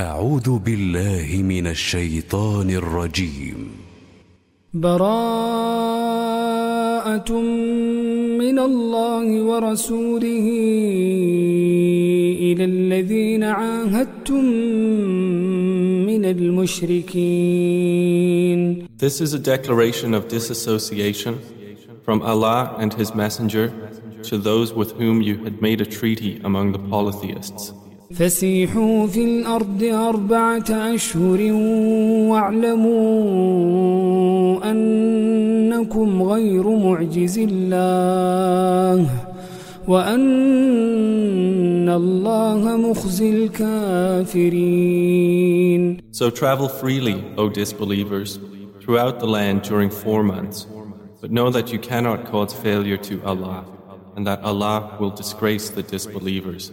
أعوذ بالله من الشيطان الرجيم براءة من الله ورسوله إلى الذين عاهدتم من المشركين This is a declaration of disassociation from Allah and His Messenger to those with whom you had made a treaty among the polytheists. فسيحوا في الأرض أربعة أشهر واعلموا أنكم غير معجز الله وأن الله مخزي الكافرين So travel freely, O disbelievers, throughout the land during four months. But know that you cannot cause failure to Allah, and that Allah will disgrace the disbelievers.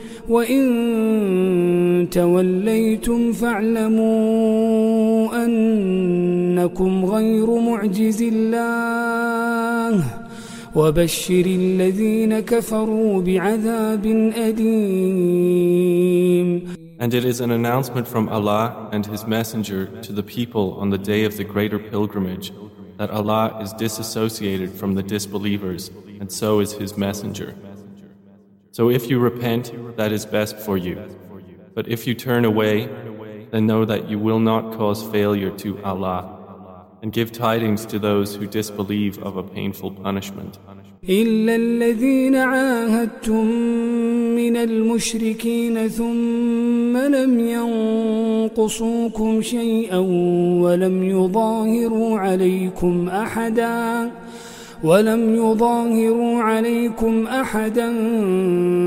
وإن توليتم فاعلموا أنكم غير معجز الله وبشر الذين كفروا بعذاب أليم And it is an announcement from Allah and His Messenger to the people on the day of the greater pilgrimage that Allah is disassociated from the disbelievers, and so is His Messenger. So if you repent, that is best for you. But if you turn away, then know that you will not cause failure to Allah, and give tidings to those who disbelieve of a painful punishment. إلا الذين عاهدتم من المشركين ثم لم ينقصوكم شيئا ولم يظاهروا عليكم أحدا ولم يظاهروا عليكم أحدا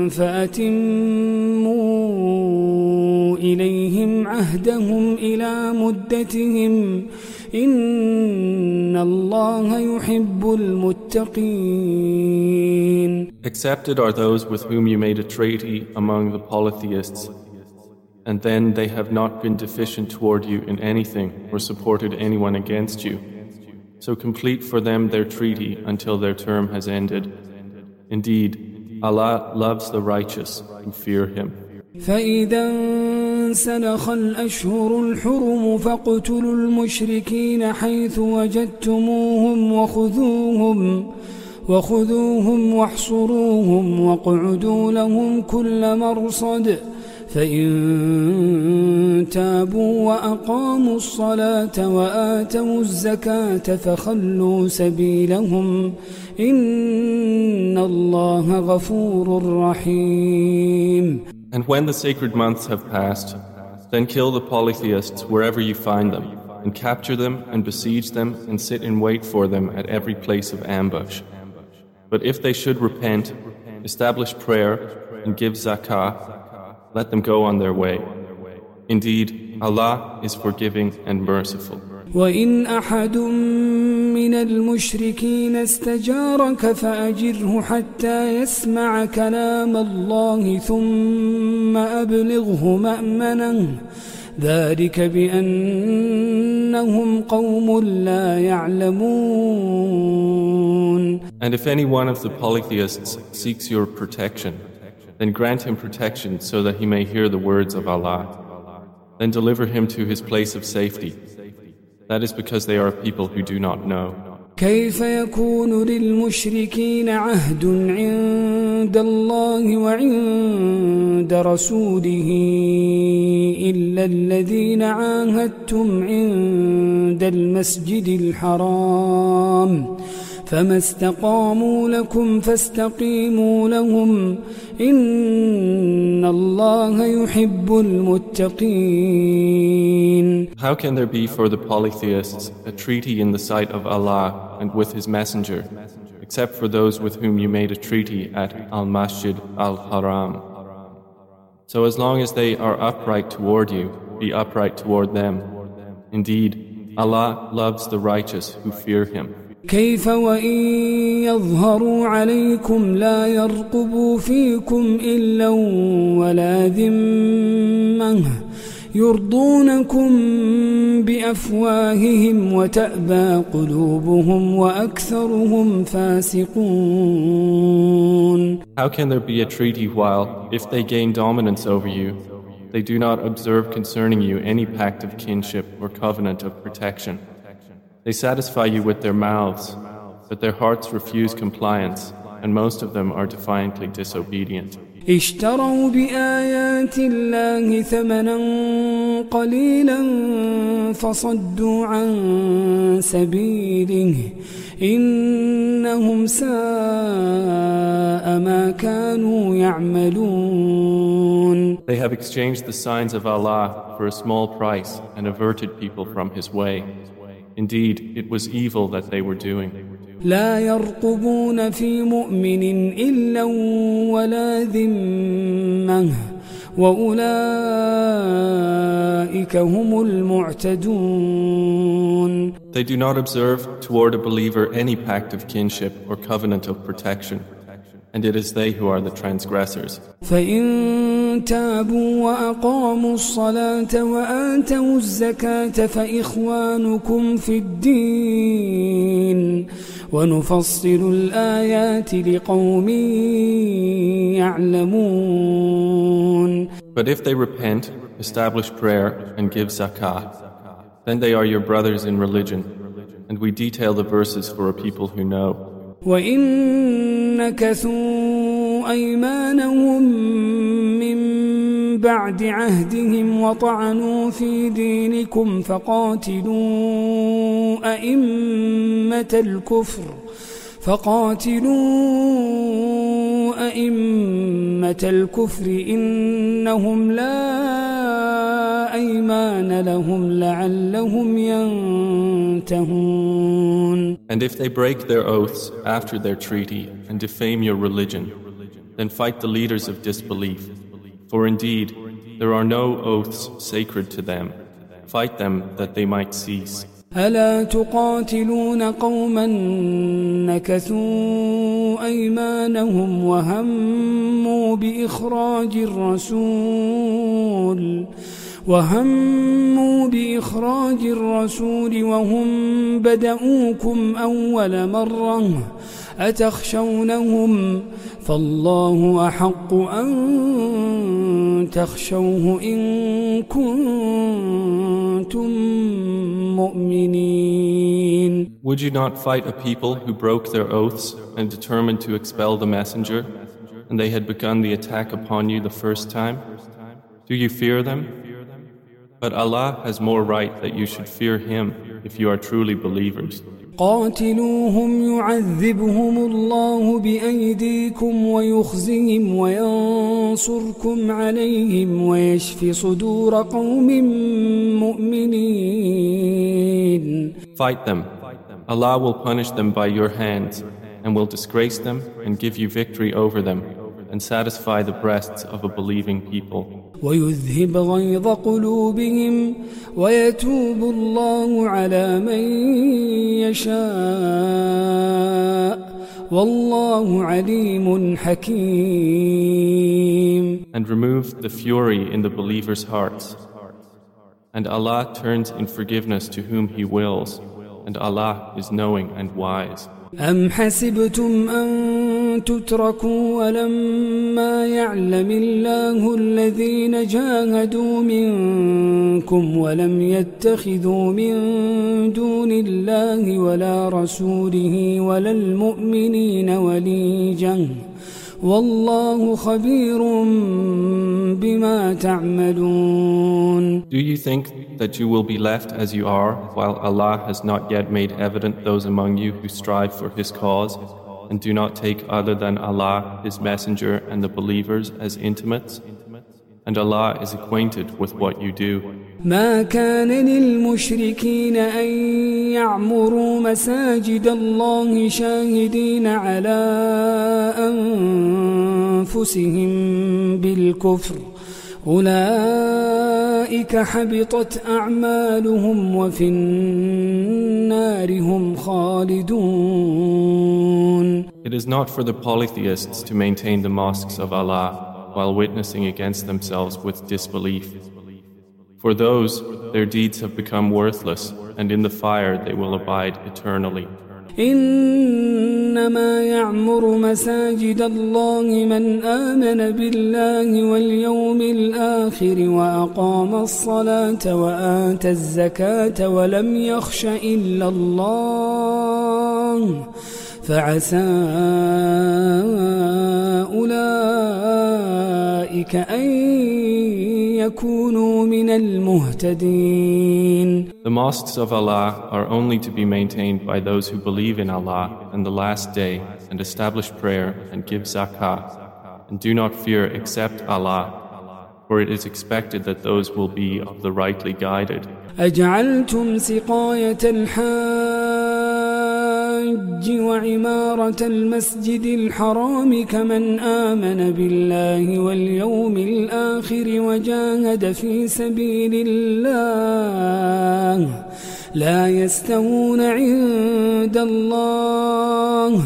فأتموا إليهم عهدهم إلى مدتهم إن الله يحب المتقين Accepted are those with whom you made a treaty among the polytheists, and then they have not been deficient toward you in anything or supported anyone against you. So complete for them their treaty until their term has ended. Indeed, Allah loves the righteous who fear Him. فإذا انسلخ الأشهر الحرم فاقتلوا المشركين حيث وجدتموهم وخذوهم وخذوهم واحصروهم واقعدوا لهم كل مرصد فإن تابوا وأقاموا الصلاة وآتوا الزكاة فخلوا سبيلهم إن الله غفور رحيم And when the sacred months have passed, then kill the polytheists wherever you find them, and capture them and besiege them and sit in wait for them at every place of ambush. But if they should repent, establish prayer, and give zakah, let them go on their way. Indeed, Allah is forgiving and merciful. وإن أحد من المشركين استجارك فأجره حتى يسمع كلام الله ثم أبلغه مأمنه ذلك بأنهم قوم لا يعلمون And if any one of the polytheists seeks your protection, then grant him protection so that he may hear the words of Allah. Then deliver him to his place of safety. That is because they are a people who do not know. كيف يكون للمشركين عهد عند الله وعند رسوله إلا الذين عاهدتم عند المسجد الحرام فما استقاموا لكم فاستقيموا لهم إن الله يحب المتقين How can there be for the polytheists a treaty in the sight of Allah and with His Messenger, except for those with whom you made a treaty at Al Masjid Al Haram? So as long as they are upright toward you, be upright toward them. Indeed, Allah loves the righteous who fear Him. كيف وإن يظهروا عليكم لا يرقبوا فيكم إلا ولا ذمة يرضونكم بأفواههم وتأبى قلوبهم وأكثرهم فاسقون How can there be a treaty while, if they gain dominance over you, they do not observe concerning you any pact of kinship or covenant of protection? They satisfy you with their mouths, but their hearts refuse compliance, and most of them are defiantly disobedient. اشتروا بآيات الله ثمنا قليلا فصدوا عن سبيله إنهم ساء ما كانوا يعملون They have exchanged the signs of Allah for a small price and averted people from His way. Indeed, it was evil that they were doing. لا يرقبون في مؤمن إلا ولا ذمة وأولئك هم المعتدون They do not observe toward a believer any pact of kinship or covenant of protection, and it is they who are the transgressors. فإن تابوا وأقاموا الصلاة وآتوا الزكاة فإخوانكم في الدين ونفصل الآيات لقوم يعلمون But if they repent, establish prayer, and give zakah, then they are your brothers in religion, and we detail the verses for a people who know. وإن نكثوا أيمانهم من بعد عهدهم وطعنوا في دينكم فقاتلوا أئمة الكفر فقاتلوا أئمة الكفر إنهم لا أيمان لهم لعلهم ينتهون And if they break their oaths after their treaty and defame your religion, then fight the leaders of disbelief. For indeed, there are no oaths sacred to them. Fight them that they might cease. ألا تقاتلون قوما نكثوا أيمانهم وهموا بإخراج الرسول وهموا بإخراج الرسول وهم بدؤوكم أول مرة أتخشونهم فالله أحق أن تخشوه إن كنتم مؤمنين Would you not fight a people who broke their oaths and determined to expel the messenger, and they had begun the attack upon you the first time? Do you fear them? But Allah has more right that you should fear Him if you are truly believers. قاتلوهم يعذبهم الله بأيديكم ويخزهم وينصركم عليهم ويشف صدور قوم مؤمنين Fight them. Allah will punish them by your hands, and will disgrace them and give you victory over them, and satisfy the breasts of a believing people. ويذهب غيظ قلوبهم ويتوب الله على من يشاء والله عليم حكيم and remove the fury in the believers' hearts. And Allah turns in forgiveness to whom He wills, and Allah is knowing and wise. أم حسبتم أن تتركوا ولما يعلم الله الذين جاهدوا منكم ولم يتخذوا من دون الله ولا رسوله ولا المؤمنين وليجا والله خبير بما تعملون Do you think that you will be left as you are while Allah has not yet made evident those among you who strive for His cause and do not take other than Allah, His Messenger, and the believers as intimates? And Allah is acquainted with what you do. ما كان للمشركين أن يعمروا مساجد الله شاهدين على أنفسهم بالكفر أولئك حبطت أعمالهم وفي النار هم خالدون It is not for the polytheists to maintain the mosques of Allah while witnessing against themselves with disbelief. For those, their deeds have become worthless, and in the fire they will abide eternally. إنما يعمر مساجد الله من آمن بالله واليوم الآخر وأقام الصلاة وآتى الزكاة ولم يخش إلا الله فعسى أولئك أن يكونوا من المهتدين The mosques of Allah are only to be maintained by those who believe in Allah and the last day and establish prayer and give zakah and do not fear except Allah for it is expected that those will be of the rightly guided. أجعلتم سقاية الحاج وعمارة المسجد الحرام كمن آمن بالله واليوم الآخر وجاهد في سبيل الله لا يستوون عند الله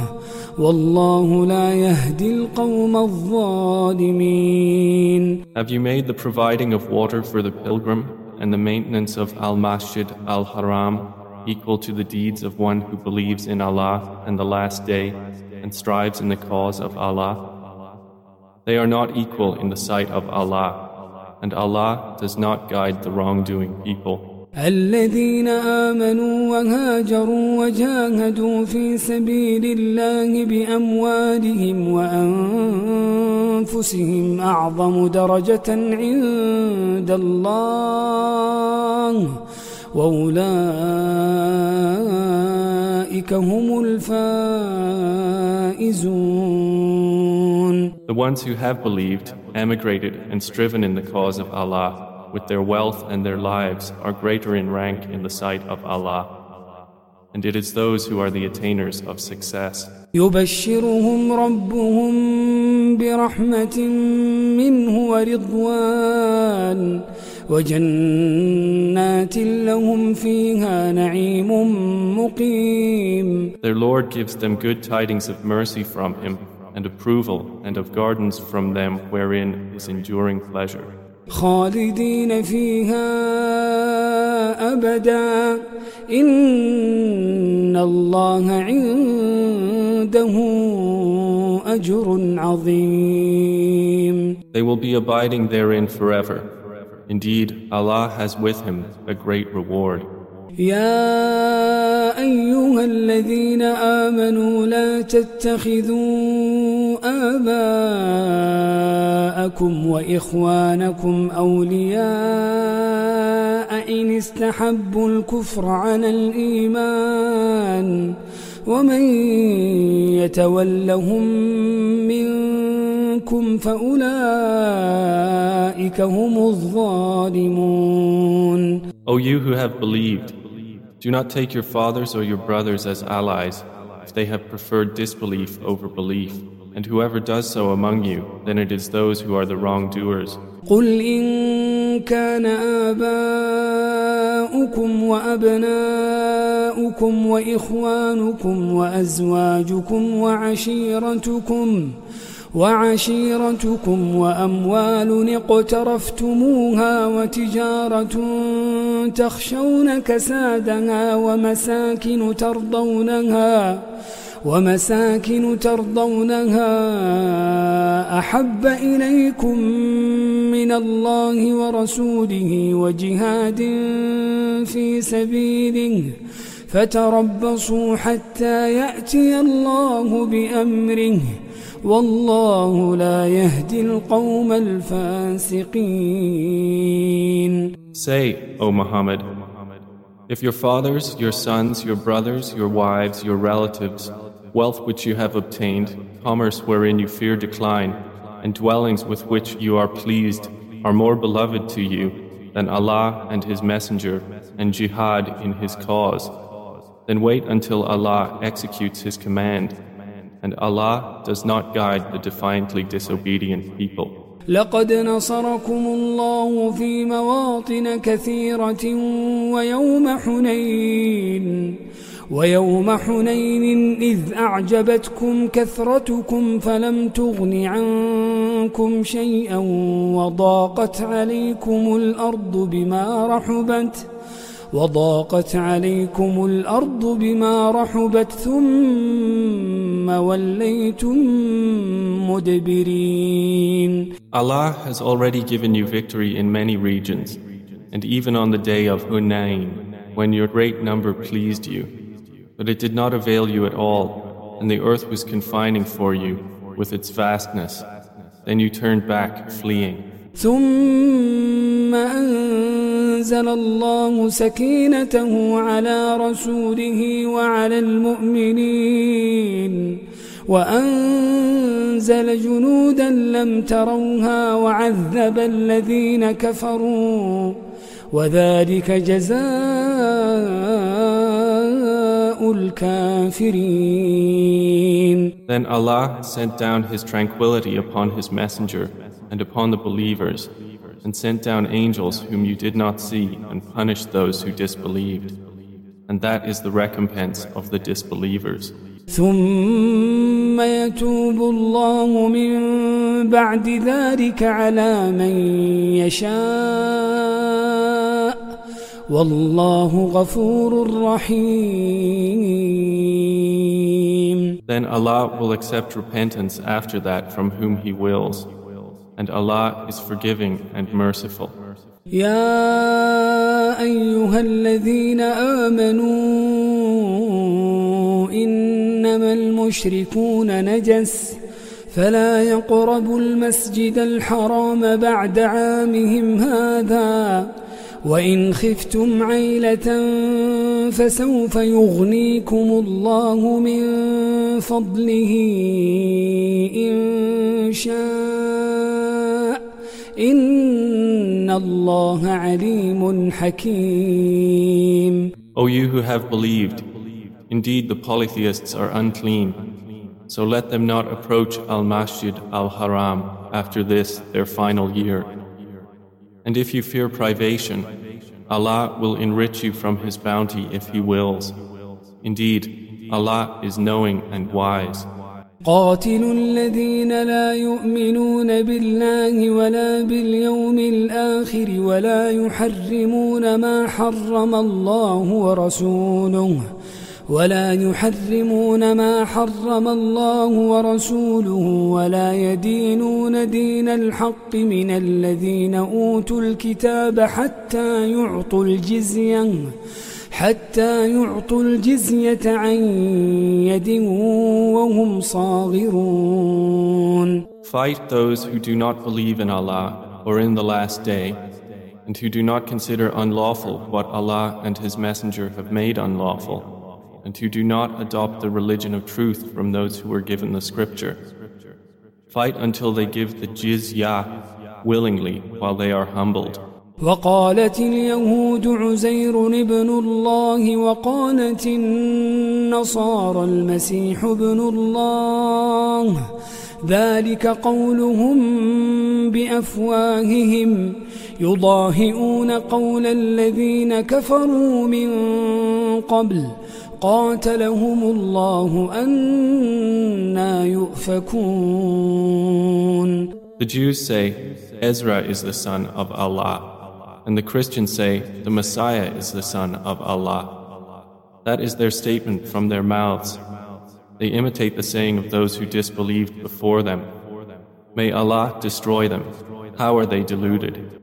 والله لا يهدي القوم الظالمين. Have you made the providing of water for the pilgrim and the maintenance of Al-Masjid Al-Haram? equal to the deeds of one who believes in Allah and the last day and strives in the cause of Allah? They are not equal in the sight of Allah, and Allah does not guide the wrongdoing people. الذين آمنوا وهاجروا وجاهدوا في سبيل الله بأموالهم وأنفسهم أعظم درجة عند الله وأولئك هم الفائزون The ones who have believed, emigrated and striven in the cause of Allah with their wealth and their lives are greater in rank in the sight of Allah. And it is those who are the attainers of success. يبشرهم ربهم برحمة منه ورضوان وجنات لهم فيها نعيم مقيم Their Lord gives them good tidings of mercy from Him and approval and of gardens from them wherein is enduring pleasure. خالدين فيها أبدا إن الله عنده أجر عظيم They will be abiding therein forever. Indeed, Allah has with Him a great reward. يا أيها الذين آمنوا لا تتخذوا آباءكم وإخوانكم أولياء إن استحبوا الكفر على الإيمان ومن يتولهم منكم فأولئك هم الظالمون O you who have believed, do not take your fathers or your brothers as allies if they have preferred disbelief over belief. And whoever does so among you, then it is those who are the wrongdoers. قل إن كان آباؤكم وأبناؤكم وإخوانكم وأزواجكم وعشيرتكم وعشيرتكم وأموال اقترفتموها وتجارة تخشون كسادها ومساكن ترضونها ومساكن ترضونها أحب إليكم من الله ورسوله وجهاد في سبيله فتربصوا حتى يأتي الله بأمره والله لا يهدي القوم الفاسقين Say, O Muhammad, if your fathers, your sons, your brothers, your wives, your relatives, wealth which you have obtained, commerce wherein you fear decline, and dwellings with which you are pleased are more beloved to you than Allah and His Messenger and jihad in His cause, then wait until Allah executes His command, and Allah does not guide the defiantly disobedient people. لقد نصركم الله في مواطن كثيرة ويوم حنين ويوم حنين إذ أعجبتكم كثرتكم فلم تغن عنكم شيئا وضاقت عليكم الأرض بما رحبت وضاقت عليكم الأرض بما رحبت ثم وليتم مدبرين Allah has already given you victory in many regions and even on the day of Hunain when your great number pleased you But it did not avail you at all, and the earth was confining for you with its vastness. Then you turned back, fleeing. ثم أنزل الله سكينته على رسوله وعلى المؤمنين وأنزل جنودا لم تروها وعذب الذين كفروا وذلك جزاء Then Allah sent down His tranquility upon His messenger and upon the believers and sent down angels whom you did not see and punished those who disbelieved. And that is the recompense of the disbelievers. ثم يتوب الله من بعد ذلك على من يشاء والله غفور رحيم Then Allah will accept repentance after that from whom He wills. And Allah is forgiving and merciful. يا أيها الذين آمنوا إنما المشركون نجس فلا يقربوا المسجد الحرام بعد عامهم هذا وإن خفتم عيلة فسوف يغنيكم الله من فضله إن شاء إن الله عليم حكيم O you who have believed, indeed the polytheists are unclean, so let them not approach Al-Masjid Al-Haram after this their final year. And if you fear privation, Allah will enrich you from His bounty if He wills. Indeed, Allah is knowing and wise. قاتلوا الذين لا يؤمنون بالله ولا باليوم الآخر ولا يحرمون ما حرم الله ورسوله ولا يحرمون ما حرم الله ورسوله ولا يدينون دين الحق من الذين أوتوا الكتاب حتى يعطوا الجزية حتى يعطوا الجزية عن يد وهم صاغرون Fight those who do not believe in Allah or in the last day and who do not consider unlawful what Allah and His Messenger have made unlawful and who do not adopt the religion of truth from those who were given the scripture. Fight until they give the jizya willingly while they are humbled. وقالت اليهود عزير ابن الله وقالت النصارى المسيح ابن الله ذلك قولهم بأفواههم يضاهئون قول الذين كفروا من قبل قاتلهم الله أنا يؤفكون The Jews say, Ezra is the son of Allah, and the Christians say, the Messiah is the son of Allah. That is their statement from their mouths. They imitate the saying of those who disbelieved before them. May Allah destroy them. How are they deluded?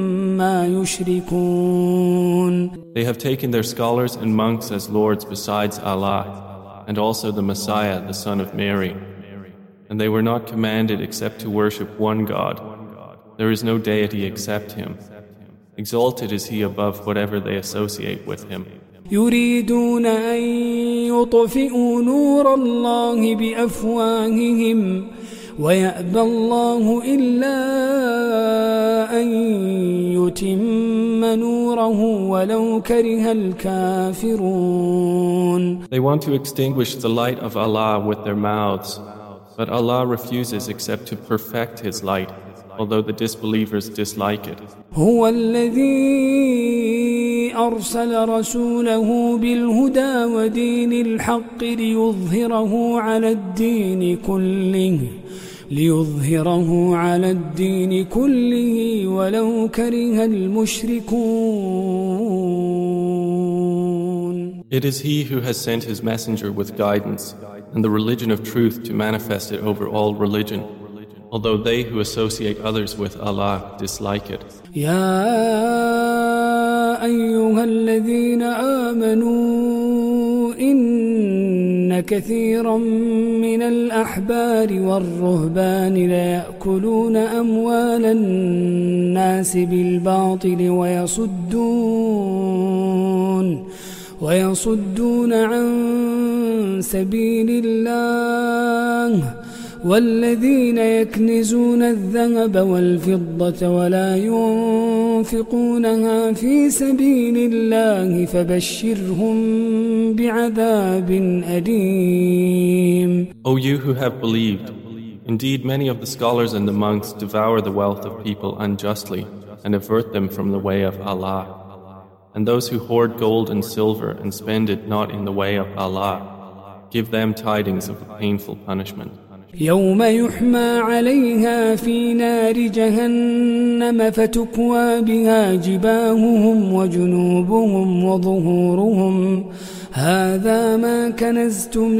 They have taken their scholars and monks as lords besides Allah, and also the Messiah, the son of Mary. And they were not commanded except to worship one God. There is no deity except Him. Exalted is He above whatever they associate with Him. يريدون أن يطفئوا نور الله بأفواههم ويأبى الله إلا أن يتم نوره ولو كره الكافرون They want to extinguish the light of Allah with their mouths, but Allah refuses except to perfect His light, although the disbelievers dislike it. هو الذي أرسل رسوله بالهدى ودين الحق ليظهره على الدين كله ليظهره على الدين كله ولو كره المشركون It is He who has sent His messenger with guidance and the religion of truth to manifest it over all religion, Although they who associate others with Allah dislike it. يا أيها الذين آمنوا إن كثيرا من الأحبار والرهبان ليأكلون أموال الناس بالباطل ويصدون ويصدون عن سبيل الله والذين يكنزون الذهب والفضة ولا ينفقونها في سبيل الله فبشرهم بعذاب أليم O you who have believed, indeed many of the scholars and the monks devour the wealth of people unjustly and avert them from the way of Allah. And those who hoard gold and silver and spend it not in the way of Allah, give them tidings of a painful punishment. يوم يحمى عليها في نار جهنم فتكوى بها جباههم وجنوبهم وظهورهم هذا ما كنزتم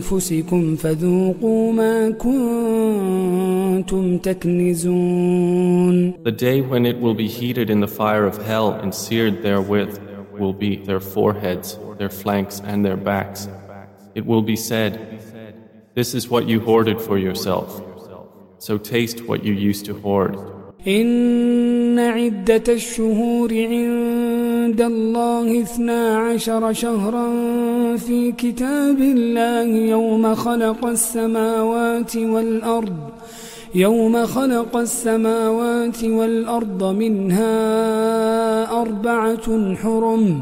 لأنفسكم فذوقوا ما كنتم تكنزون The day when it will be heated in the fire of hell and seared therewith will be their foreheads, their flanks, and their backs. It will be said, This is what you hoarded for yourself. So taste what you used to hoard. إن عدة الشهور عند الله اثنا عشر شهرا في كتاب الله يوم خلق السماوات والأرض يوم خلق السماوات والأرض منها أربعة حرم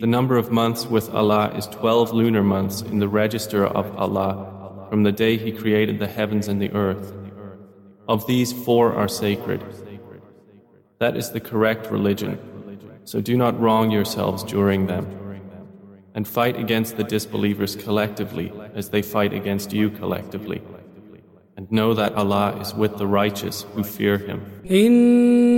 the number of months with Allah is 12 lunar months in the register of Allah from the day He created the heavens and the earth. Of these, four are sacred. That is the correct religion. So do not wrong yourselves during them. And fight against the disbelievers collectively as they fight against you collectively. And know that Allah is with the righteous who fear Him.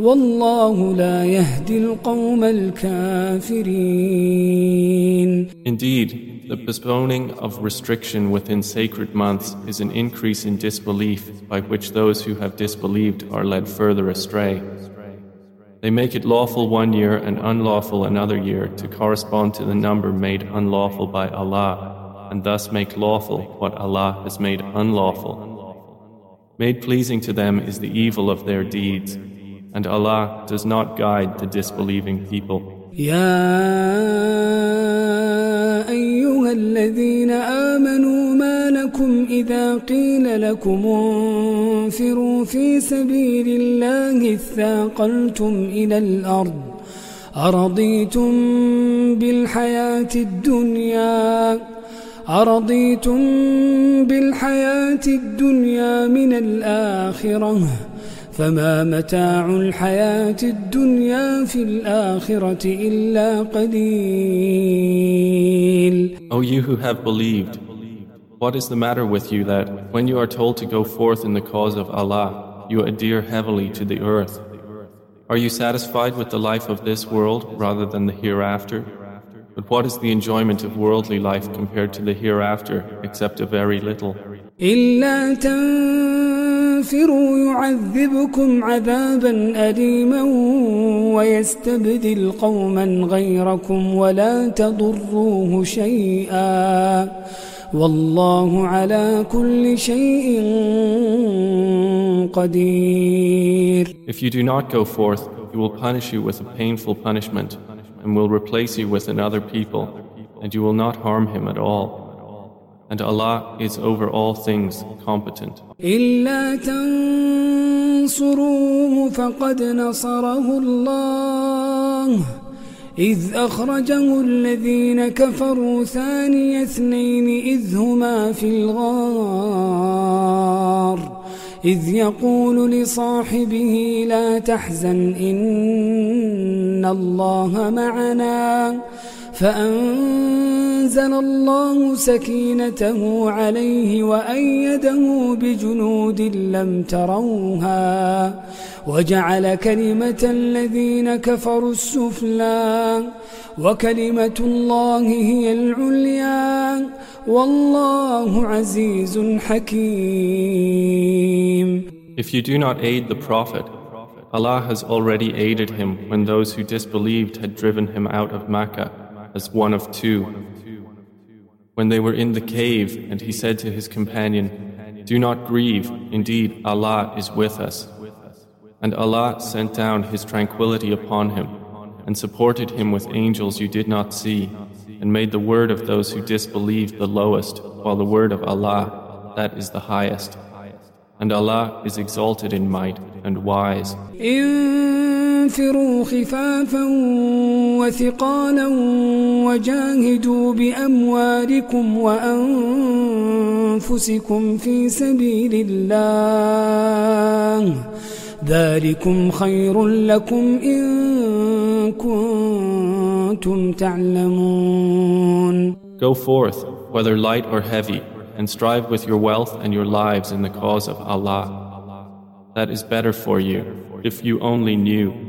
والله لا يهدي القوم الكافرين Indeed, the postponing of restriction within sacred months is an increase in disbelief by which those who have disbelieved are led further astray. They make it lawful one year and unlawful another year to correspond to the number made unlawful by Allah, and thus make lawful what Allah has made unlawful. Made pleasing to them is the evil of their deeds, And Allah does not guide the disbelieving people. يا أيها الذين آمنوا ما لكم إذا قيل لكم انفروا في سبيل الله اثاقلتم إلى الأرض أرضيتم بالحياة الدنيا أرضيتم بالحياة الدنيا من الآخرة فما متاع الحياة الدنيا في الآخرة إلا قليل O you who have believed, what is the matter with you that, when you are told to go forth in the cause of Allah, you adhere heavily to the earth? Are you satisfied with the life of this world rather than the hereafter? But what is the enjoyment of worldly life compared to the hereafter except a very little? إلا تنفروا يعذبكم عذابا أليما ويستبدل قوما غيركم ولا تضروه شيئا والله على كل شيء قدير If you do not go forth, he will punish you with a painful punishment and will replace you with another people, and you will not harm him at all. And Allah is over all things competent. إلا تنصروه فقد نصره الله. إذ أخرجه الذين كفروا ثاني اثنين إذ هما في الغار. إذ يقول لصاحبه لا تحزن إن الله معنا. فأنزل الله سكينته عليه وأيده بجنود لم تروها وجعل كلمة الذين كفروا السفلى وكلمة الله هي العليا والله عزيز حكيم If you do not aid the Prophet, Allah has already aided him when those who disbelieved had driven him out of Makkah as one of two. When they were in the cave, and he said to his companion, Do not grieve, indeed Allah is with us. And Allah sent down His tranquility upon him, and supported him with angels you did not see, and made the word of those who disbelieved the lowest, while the word of Allah, that is the highest. And Allah is exalted in might and wise. وثقالا وجاهدوا بأموالكم وأنفسكم في سبيل الله ذلكم خير لكم إن كنتم تعلمون Go forth, whether light or heavy, and strive with your wealth and your lives in the cause of Allah. That is better for you, if you only knew.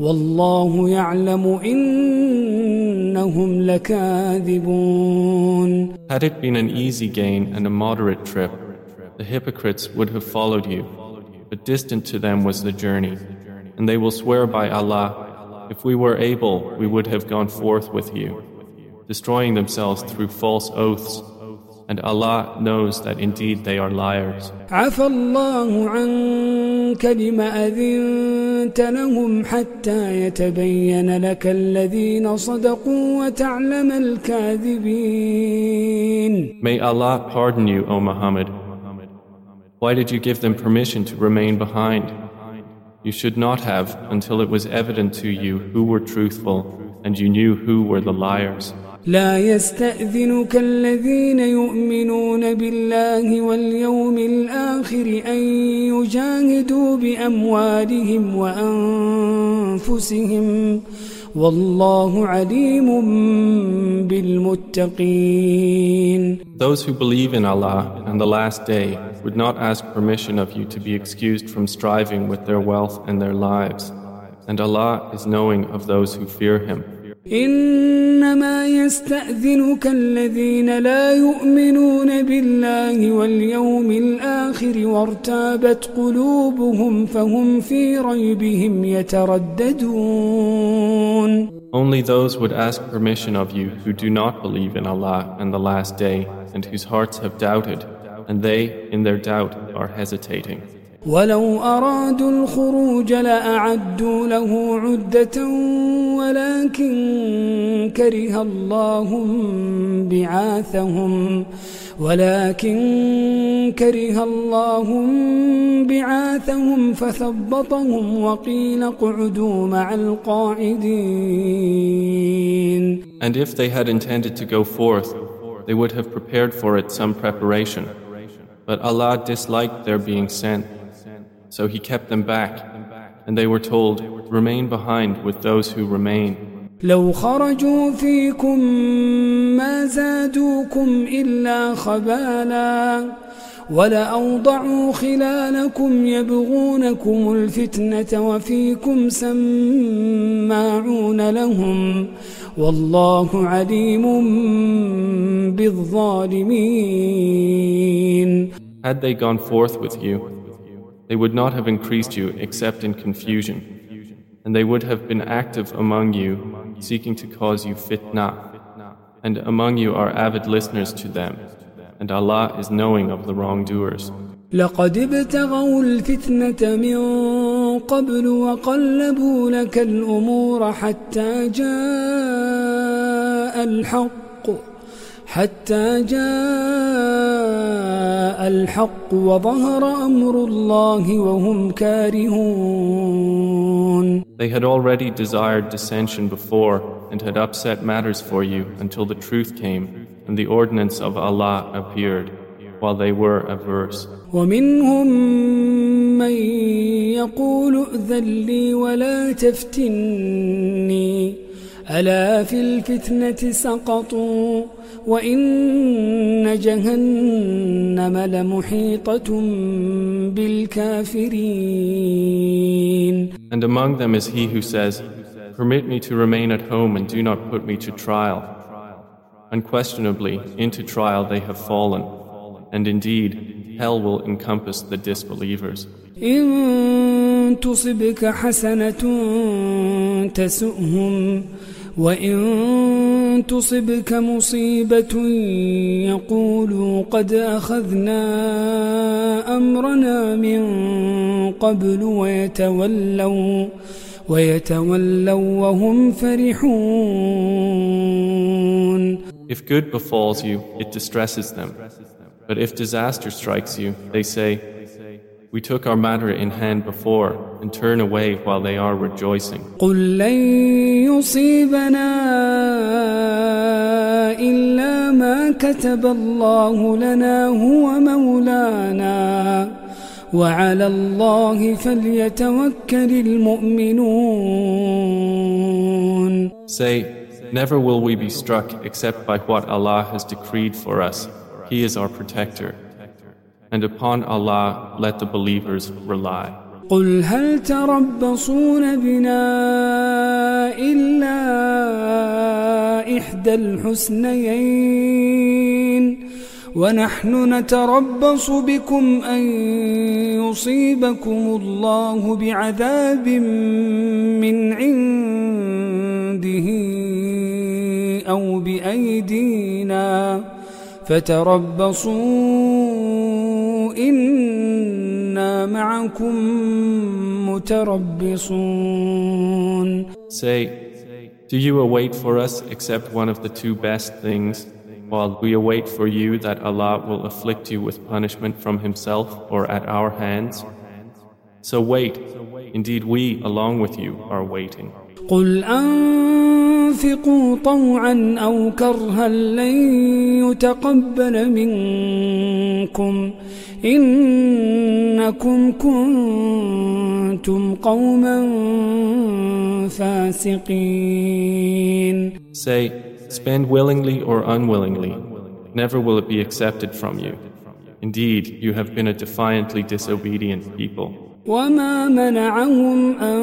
والله يعلم إنهم لكاذبون Had it been an easy gain and a moderate trip, the hypocrites would have followed you, but distant to them was the journey. And they will swear by Allah, if we were able, we would have gone forth with you, destroying themselves through false oaths. And Allah knows that indeed they are liars. عفى الله عنك لم أذنت لهم حتى يتبين لك الذين صدقوا وتعلم الكاذبين May Allah pardon you, O Muhammad. Why did you give them permission to remain behind? You should not have until it was evident to you who were truthful and you knew who were the liars. لا يستأذنك الذين يؤمنون بالله واليوم الآخر أن يجاهدوا بأموالهم وأنفسهم والله عليم بالمتقين Those who believe in Allah and the last day would not ask permission of you to be excused from striving with their wealth and their lives. And Allah is knowing of those who fear Him. إنما يستأذنك الذين لا يؤمنون بالله واليوم الآخر وارتابت قلوبهم فهم في ريبهم يترددون Only those would ask permission of you who do not believe in Allah and the Last Day and whose hearts have doubted, and they, in their doubt, are hesitating. ولو أرادوا الخروج لأعدوا له عدة ولكن كره الله بعاثهم ولكن كره الله بعاثهم فثبطهم وقيل اقعدوا مع القاعدين And if they had intended to go forth, they would have prepared for it some preparation. But Allah disliked their being sent, so He kept them back, and they were told, Remain behind with those who remain. لو خرجوا فيكم ما زادوكم إلا خبالا ولأوضعوا خلالكم يبغونكم الفتنة وفيكم سماعون لهم والله عليم بالظالمين Had they gone forth with you, they would not have increased you except in confusion, and they would have been active among you seeking to cause you fitna, and among you are avid listeners to them, and Allah is knowing of the wrongdoers. لقد ابتغوا الفتنة من قبل وقلبوا لك الأمور حتى جاء الحق حتى جاء الحق وظهر أمر الله وهم كارهون They had already desired dissension before and had upset matters for you until the truth came and the ordinance of Allah appeared while they were averse. ومنهم من يقول ائذن لي ولا تفتني ألا في الفتنة سقطوا وإن جهنم لمحيطة بالكافرين And among them is he who says, Permit me to remain at home and do not put me to trial. Unquestionably, into trial they have fallen, and indeed, hell will encompass the disbelievers. إن تصبك حسنة تسؤهم وإن تصبك مصيبة يقولوا قد أخذنا أمرنا من قبل ويتولوا ويتولوا وهم فرحون If good befalls you, it distresses them. But if disaster strikes you, they say, We took our matter in hand before and turn away while they are rejoicing. قل لن يصيبنا إلا ما كتب الله لنا هو مولانا وعلى الله فليتوكل المؤمنون Say, Never will we be struck except by what Allah has decreed for us. He is our protector. And upon Allah let the believers rely. قل هل تربصون بنا إلا إحدى الحسنيين ونحن نتربص بكم أن يصيبكم الله بعذاب من عنده أو بأيدينا فتربصوا إنا معكم متربصون Say, Do you await for us except one of the two best things, while we await for you that Allah will afflict you with punishment from Himself or at our hands? So wait, indeed we, along with you, are waiting. قل أنفقوا طوعا أو كرها لن يتقبل منكم إنكم كنتم قوما فاسقين Say, spend willingly or unwillingly, never will it be accepted from you. Indeed, you have been a defiantly disobedient people. وما منعهم أن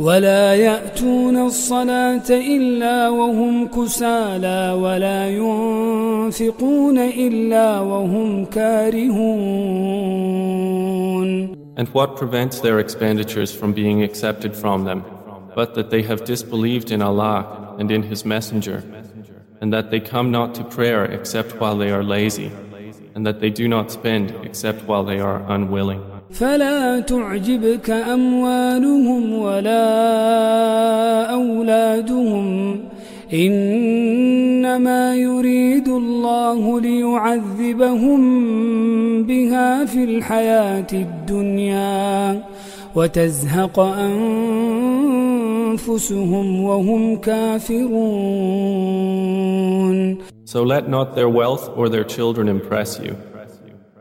ولا يأتون الصلاة إلا وهم كسالى ولا ينفقون إلا وهم كارهون And what prevents their expenditures from being accepted from them, but that they have disbelieved in Allah and in His Messenger, and that they come not to prayer except while they are lazy, and that they do not spend except while they are unwilling. فلا تعجبك أموالهم ولا أولادهم إنما يريد الله ليعذبهم بها في الحياة الدنيا وتزهق أنفسهم وهم كافرون So let not their wealth or their children impress you.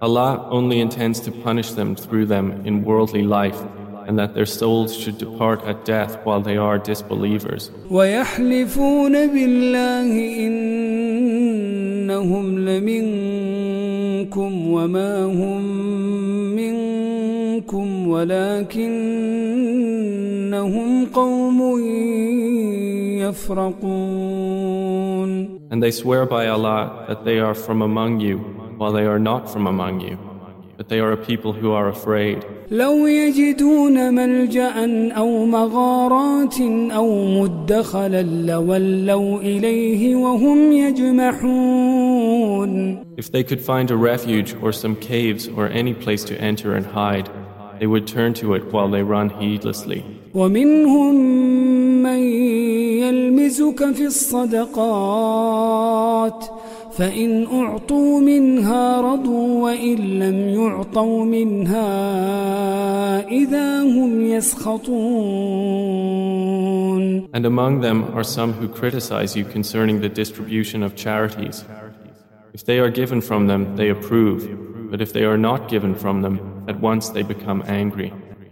Allah only intends to punish them through them in worldly life and that their souls should depart at death while they are disbelievers. And they swear by Allah that they are from among you while they are not from among you, but they are a people who are afraid. لو يجدون ملجأ أو مغارات أو مدخلا لولوا إليه وهم يجمحون If they could find a refuge or some caves or any place to enter and hide, they would turn to it while they run heedlessly. ومنهم من يلمزك في الصدقات فإن أعطوا منها رضوا وإن لم يعطوا منها إذا هم يسخطون And among them are some who criticize you concerning the distribution of charities. If they are given from them, they approve, but if they are not given from them, at once they become angry.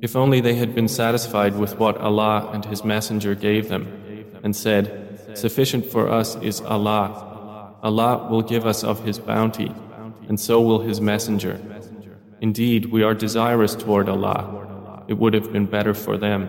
If only they had been satisfied with what Allah and His Messenger gave them, and said, Sufficient for us is Allah. Allah will give us of His bounty, and so will His Messenger. Indeed, we are desirous toward Allah. It would have been better for them.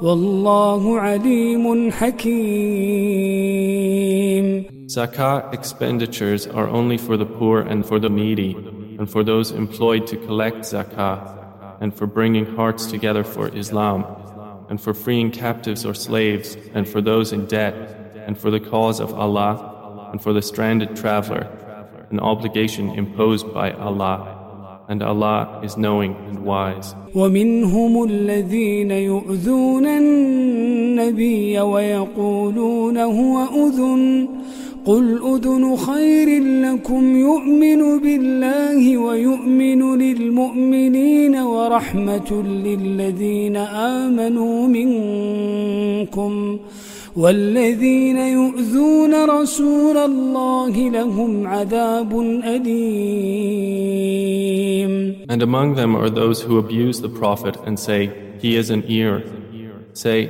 Wallahu Zakah expenditures are only for the poor and for the needy, and for those employed to collect zakah, and for bringing hearts together for Islam, and for freeing captives or slaves, and for those in debt, and for the cause of Allah, and for the stranded traveler, an obligation imposed by Allah. And Allah is knowing and wise. ومنهم الذين يؤذون النبي ويقولون هو أذن قل أذن خير لكم يؤمن بالله ويؤمن للمؤمنين ورحمة للذين آمنوا منكم والذين يؤذون رسول الله لهم عذاب أليم And among them are those who abuse the Prophet and say, He is an ear. Say,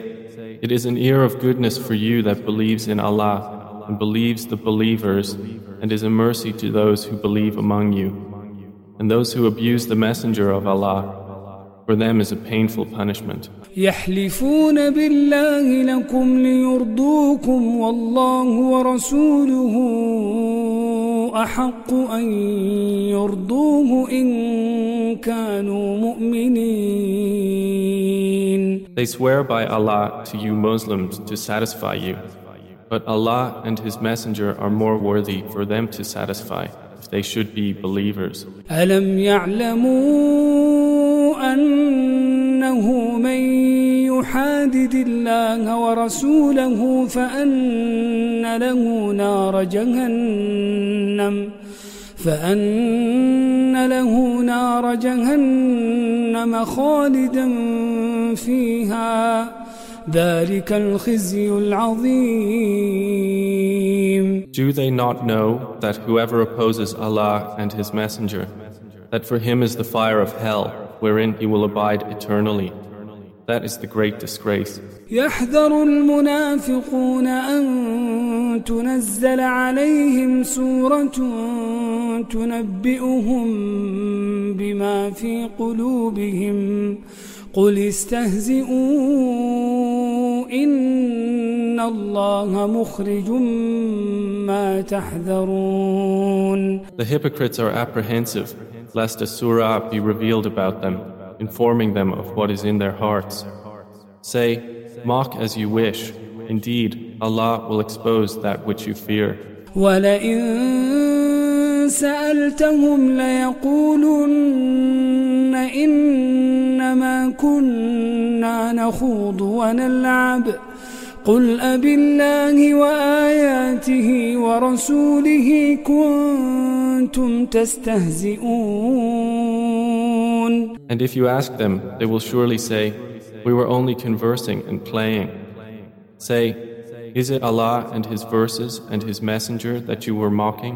It is an ear of goodness for you that believes in Allah and believes the believers and is a mercy to those who believe among you. And those who abuse the Messenger of Allah, For them is a painful punishment. يحلفون بالله لكم ليرضوكم والله ورسوله أحق أن يرضوه إن كانوا مؤمنين They swear by Allah to you Muslims to satisfy you. But Allah and His Messenger are more worthy for them to satisfy if they should be believers. ألم يعلموا أنه من يحادد الله ورسوله فأن له نار جهنم فأن له نار جهنم خالدا فيها ذلك الخزي العظيم Do they not know that whoever opposes Allah and His Messenger, that for him is the fire of hell, wherein he will abide eternally? That is the great disgrace. يحذر المنافقون أن تنزل عليهم سورة تنبئهم بما في قلوبهم قل استهزئوا إن الله مخرج ما تحذرون The hypocrites are apprehensive lest a surah be revealed about them, informing them of what is in their hearts. Say, mock as you wish. Indeed, Allah will expose that which you fear. ولئن سألتهم ليقولن إنما كنا نخوض ونلعب قل أب الله وآياته ورسوله كنتم تستهزئون And if you ask them, they will surely say, We were only conversing and playing. Say, Is it Allah and His verses and His messenger that you were mocking?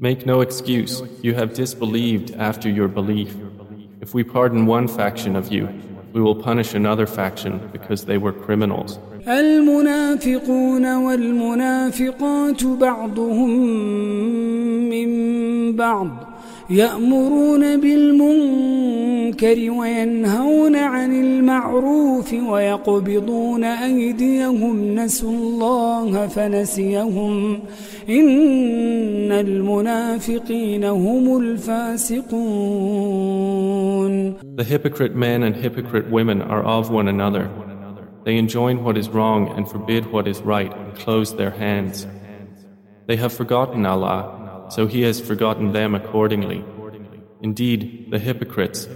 Make no excuse, you have disbelieved after your belief. If we pardon one faction of you, we will punish another faction because they were criminals. المنافقون والمنافقات بعضهم من بعض يأمرون بالمنكر وينهون عن المعروف ويقبضون أيديهم نسوا الله فنسيهم إن المنافقين هم الفاسقون The hypocrite men and hypocrite women are of one another. They enjoin what is wrong and forbid what is right and close their hands. They have forgotten Allah so he has forgotten them accordingly. Indeed, the hypocrites,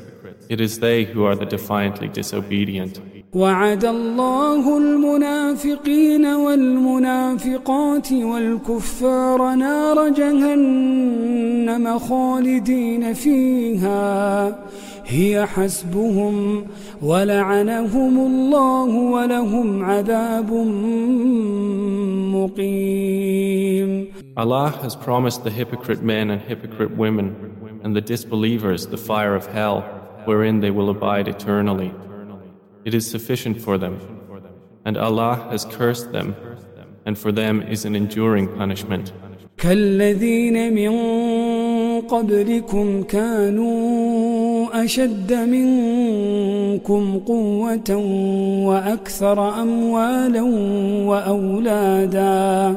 it is they who are the defiantly disobedient. وعد الله المنافقين والمنافقات والكفار نار جهنم خالدين فيها هي حسبهم ولعنهم الله ولهم عذاب مقيم Allah has promised the hypocrite men and hypocrite women and the disbelievers the fire of hell wherein they will abide eternally. It is sufficient for them. And Allah has cursed them and for them is an enduring punishment. كالذين من قبلكم كانوا أشد منكم قوة وأكثر أموالا وأولادا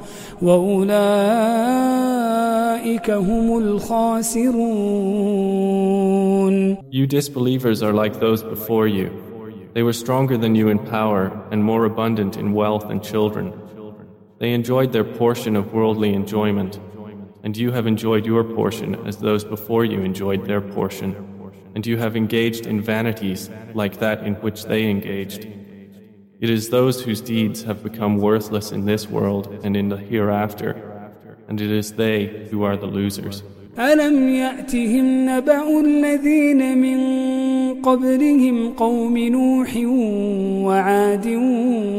وأولئك هم الخاسرون You disbelievers are like those before you. They were stronger than you in power and more abundant in wealth and children. They enjoyed their portion of worldly enjoyment, and you have enjoyed your portion as those before you enjoyed their portion, and you have engaged in vanities like that in which they engaged. It is those whose deeds have become worthless in this world and in the hereafter, and it is they who are the losers. ألم يأتهم نبأ الذين من قبلهم قوم نوح وعاد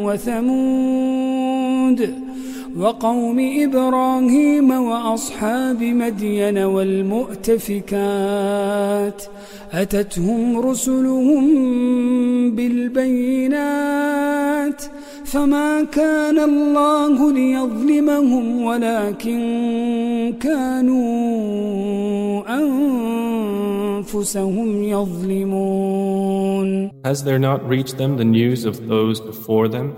وثمود وقوم إبراهيم وأصحاب مدين والمؤتفكات أتتهم رسلهم بالبينات فما كان الله ليظلمهم ولكن كانوا أنفسهم يظلمون Has there not reached them the news of those before them?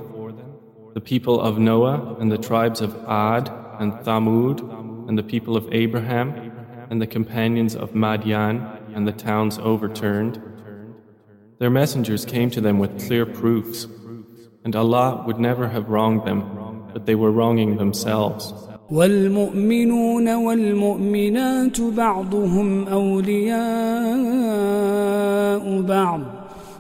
The people of Noah and the tribes of Ad and Thamud and the people of Abraham and the companions of Madian and the towns overturned? Their messengers came to them with clear proofs and Allah would never have wronged them, but they were wronging themselves. والمؤمنون والمؤمنات بعضهم أولياء بعض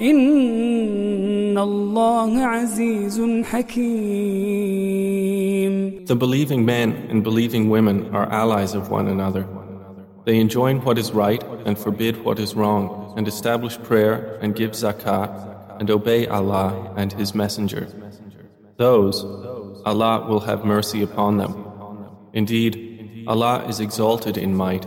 إن الله عزيز حكيم The believing men and believing women are allies of one another. They enjoin what is right and forbid what is wrong, and establish prayer and give zakah, and obey Allah and His Messenger. Those, Allah will have mercy upon them. Indeed, Allah is exalted in might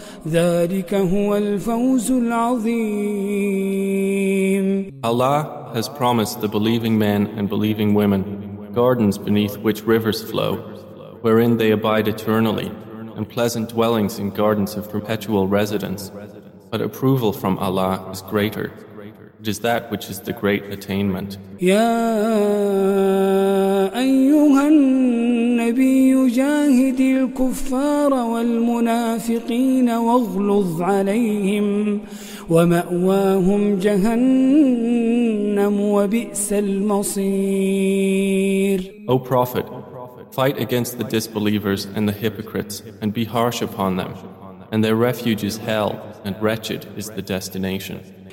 ذلك هو الفوز العظيم Allah has promised the believing men and believing women gardens beneath which rivers flow, wherein they abide eternally and pleasant dwellings in gardens of perpetual residence. But approval from Allah is greater. It is that which is the great attainment. يا أيها النبي جاهد الكفار والمنافقين واغلظ عليهم ومأواهم جهنم وبئس المصير O Prophet, Fight against the disbelievers and the hypocrites, and be harsh upon them. And their refuge is hell, and wretched is the destination.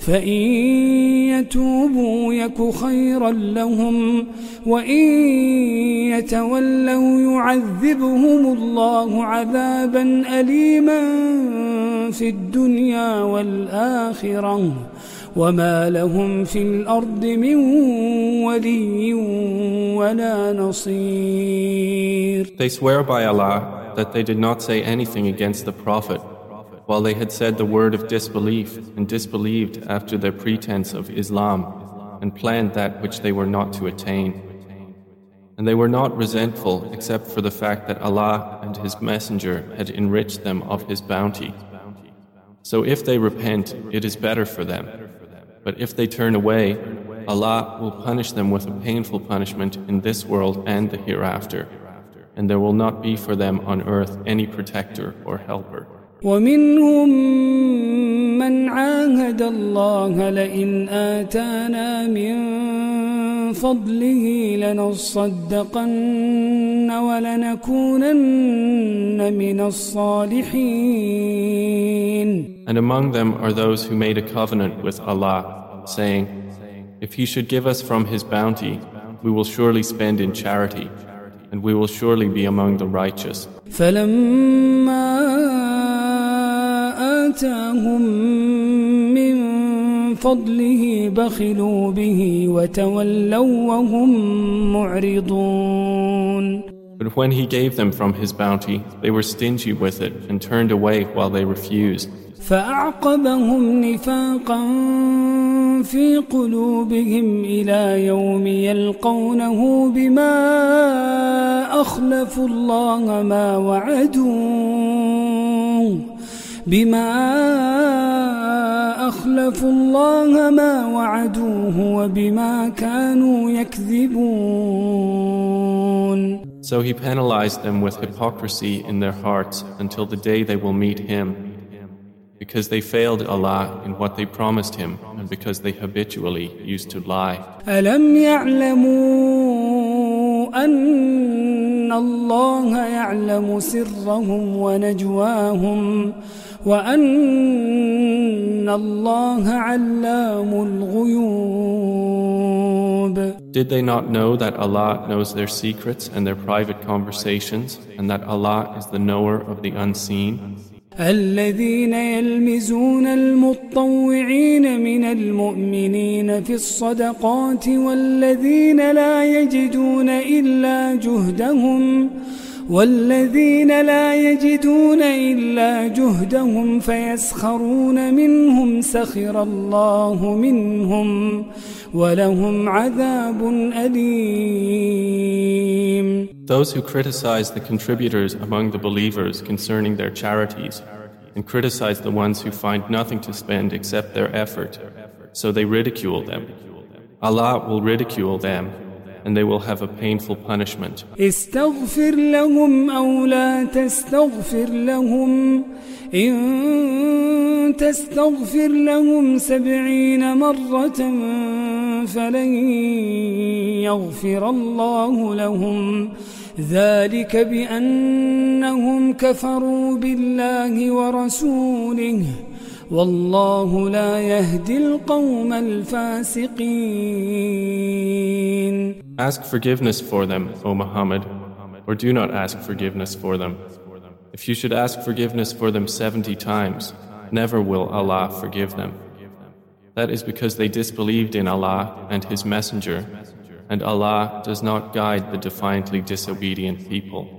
فإن يتوبوا يك خيرا لهم وإن يتولوا يعذبهم الله عذابا أليما في الدنيا والآخرة. وما لهم في الأرض من ولي ولا نصير. They swear by Allah that they did not say anything against the Prophet. While they had said the word of disbelief and disbelieved after their pretense of Islam and planned that which they were not to attain. And they were not resentful except for the fact that Allah and His Messenger had enriched them of His bounty. So if they repent, it is better for them. But if they turn away, Allah will punish them with a painful punishment in this world and the hereafter. And there will not be for them on earth any protector or helper. ومنهم من عاهد الله لئن آتانا من فضله لنصدقن ولنكونن من الصالحين And among them are those who made a covenant with Allah, saying, If He should give us from His bounty, we will surely spend in charity, and we will surely be among the righteous. فلما آتاهم من فضله بخلوا به وتولوا وهم معرضون But when He gave them from His bounty, they were stingy with it and turned away while they refused. فأعقبهم نفاقا في قلوبهم إلى يوم يلقونه بما أخلفوا الله ما وعدوه بما أخلفوا الله ما وعدوه وبما كانوا يكذبون So He penalized them with hypocrisy in their hearts until the day they will meet Him, because they failed Allah in what they promised Him and because they habitually used to lie. ألم يعلموا أن الله يعلم سرهم ونجواهم وأن الله علام الغيوب Did they not know that Allah knows their secrets and their private conversations, and that Allah is the knower of the unseen? الذين يلمزون المطوعين من المؤمنين في الصدقات والذين لا يجدون إلا جهدهم والذين لا يجدون إلا جهدهم فيسخرون منهم سخر الله منهم ولهم عذاب أليم Those who criticize the contributors among the believers concerning their charities, and criticize the ones who find nothing to spend except their effort, so they ridicule them. Allah will ridicule them, and they will have a painful punishment. استغفر لهم أو لا تستغفر لهم. إن تستغفر لهم سبعين مرة فلن يغفر الله لهم. ذلك بأنهم كفروا بالله ورسوله. والله لا يهدي القوم الفاسقين Ask forgiveness for them, O Muhammad, or do not ask forgiveness for them. If you should ask forgiveness for them 70 times, never will Allah forgive them. That is because they disbelieved in Allah and His Messenger, and Allah does not guide the defiantly disobedient people.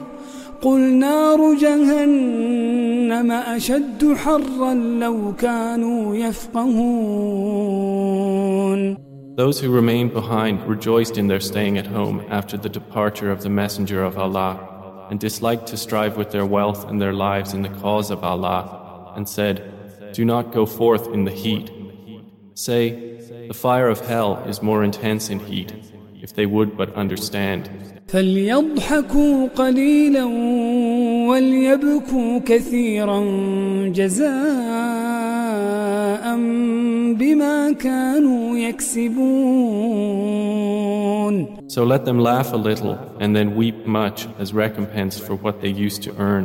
قل نار جهنم أشد حرا لو كانوا يفقهون Those who remained behind rejoiced in their staying at home after the departure of the Messenger of Allah, and disliked to strive with their wealth and their lives in the cause of Allah, and said, Do not go forth in the heat. Say, The fire of hell is more intense in heat, if they would but understand. فليضحكوا قليلا وليبكوا كثيرا جزاء بما كانوا يكسبون So let them laugh a little and then weep much as recompense for what they used to earn.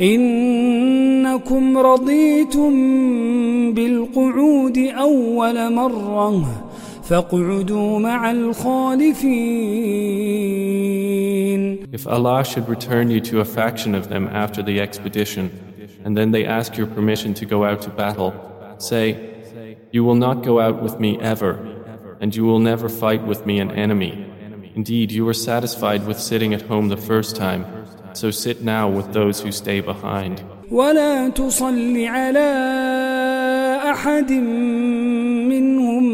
إنكم رضيتم بالقعود أول مرة فاقعدوا مع الخالفين If Allah should return you to a faction of them after the expedition, and then they ask your permission to go out to battle, say, You will not go out with me ever, and you will never fight with me an enemy. Indeed, you were satisfied with sitting at home the first time, so sit now with those who stay behind. ولا تصل على أحد منهم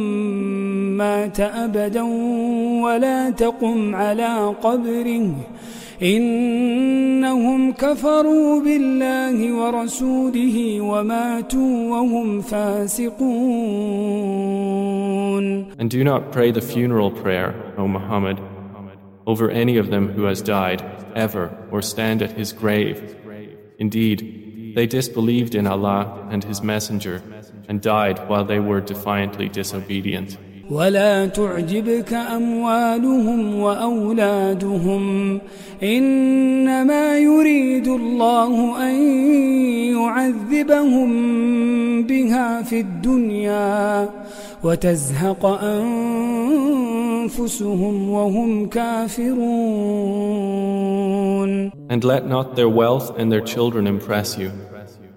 مات أبدا ولا تقم على قبره إنهم كفروا بالله ورسوله وماتوا وهم فاسقون And do not pray the funeral prayer, O Muhammad, over any of them who has died, ever, or stand at his grave. Indeed, they disbelieved in Allah and His Messenger and died while they were defiantly disobedient. ولا تعجبك أموالهم وأولادهم إنما يريد الله أن يعذبهم بها في الدنيا وتزهق أنفسهم وهم كافرون And let not their wealth and their children impress you.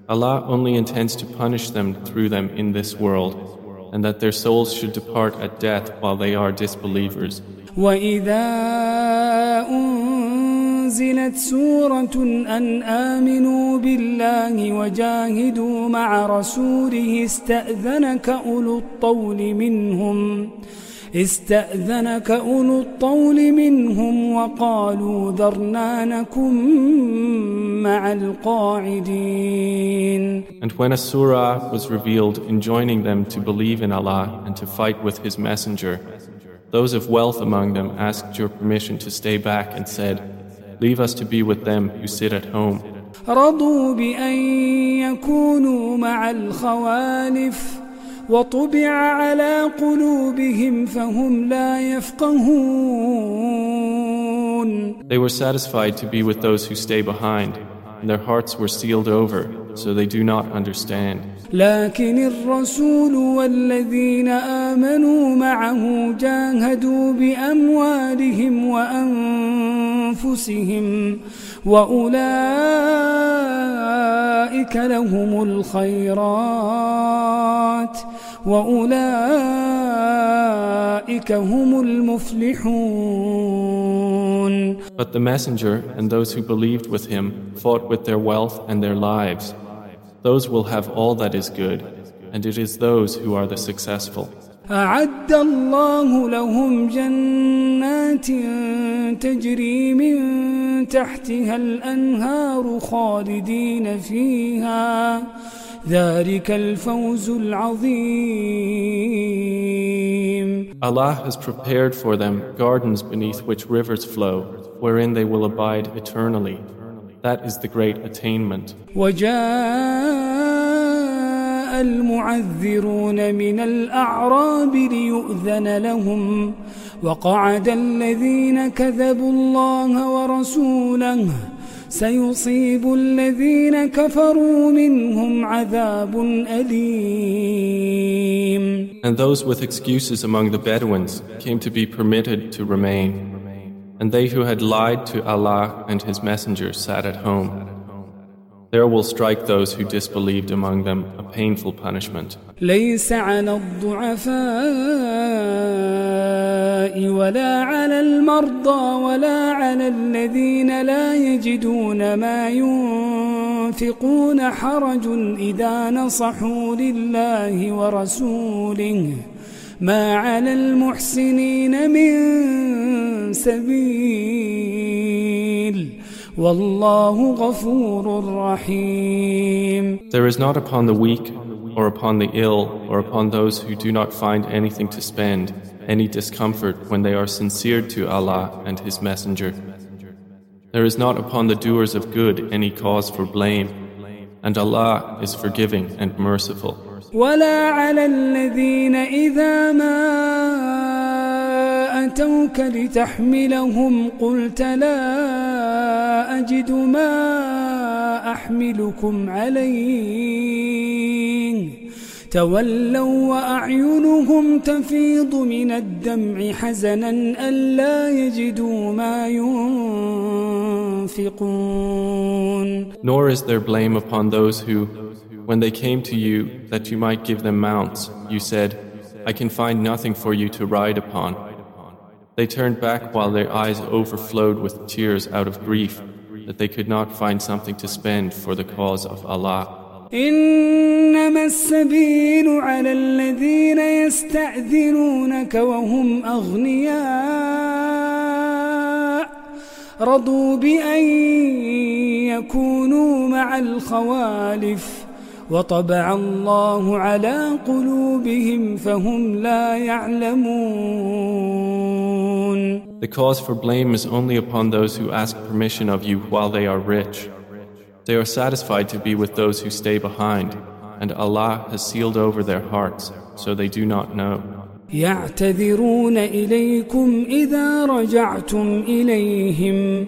Allah only intends to punish them through them in this world, and that their souls should depart at death while they are disbelievers. وإذا أنزلت سورة أن آمنوا بالله وجاهدوا مع رسوله استأذنك أولو الطول منهم استأذنك أولو الطول منهم وقالوا ذرنا نكن مع القاعدين And when a surah was revealed enjoining them to believe in Allah and to fight with His Messenger, those of wealth among them asked your permission to stay back and said, Leave us to be with them who sit at home. رضوا بأن يكونوا مع الخوالف وطبع على قلوبهم فهم لا يفقهون They were satisfied to be with those who stay behind, and their hearts were sealed over, so they do not understand. لكن الرسول والذين آمنوا معه جاهدوا بأموالهم وأنفسهم وأولئك لهم الخيرات وأولئك هم المفلحون But the Messenger and those who believed with him fought with their wealth and their lives. Those will have all that is good, and it is those who are the successful. أعد الله لهم جنات تجري من تحتها الأنهار خالدين فيها ذلك الفوز العظيم Allah has prepared for them gardens beneath which rivers flow, wherein they will abide eternally. That is the great attainment. وجاء المعذرون من الأعراب ليؤذن لهم وقعد الذين كذبوا الله ورسوله سيصيب الذين كفروا منهم عذاب أليم And those with excuses among the Bedouins came to be permitted to remain. And they who had lied to Allah and His Messenger sat at home. There will strike those who disbelieved among them a painful punishment. ليس على الضعفاء ولا على المرضى ولا على الذين لا يجدون ما ينفقون حرج إذا نصحوا لله ورسوله ما على المحسنين من سبيل There is not upon the weak, or upon the ill, or upon those who do not find anything to spend, any discomfort when they are sincere to Allah and His Messenger. There is not upon the doers of good any cause for blame, and Allah is forgiving and merciful. ولا على الذين إذا ما أتوك لتحملهم قلت لا أجد ما أحملكم عليه تولوا وأعينهم تفيض من الدمع حزنا ألا يجدوا ما ينفقون Nor is there blame upon those who, when they came to you that you might give them mounts, you said, I can find nothing for you to ride upon. They turned back while their eyes overflowed with tears out of grief that they could not find something to spend for the cause of Allah. إنما السبيل على الذين يستأذنونك وهم أغنياء رضوا بأن يكونوا مع الخوالف وطبع الله على قلوبهم فهم لا يعلمون The cause for blame is only upon those who ask permission of you while they are rich. They are satisfied to be with those who stay behind, and Allah has sealed over their hearts, so they do not know. يعتذرون إليكم إذا رجعتم إليهم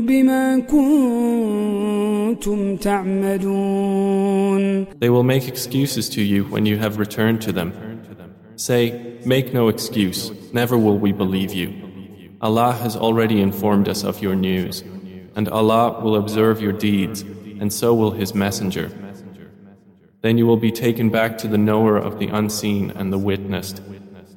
بما كنتم تعملون They will make excuses to you when you have returned to them. Say, make no excuse, never will we believe you. Allah has already informed us of your news, and Allah will observe your deeds, and so will His Messenger. Then you will be taken back to the knower of the unseen and the witnessed,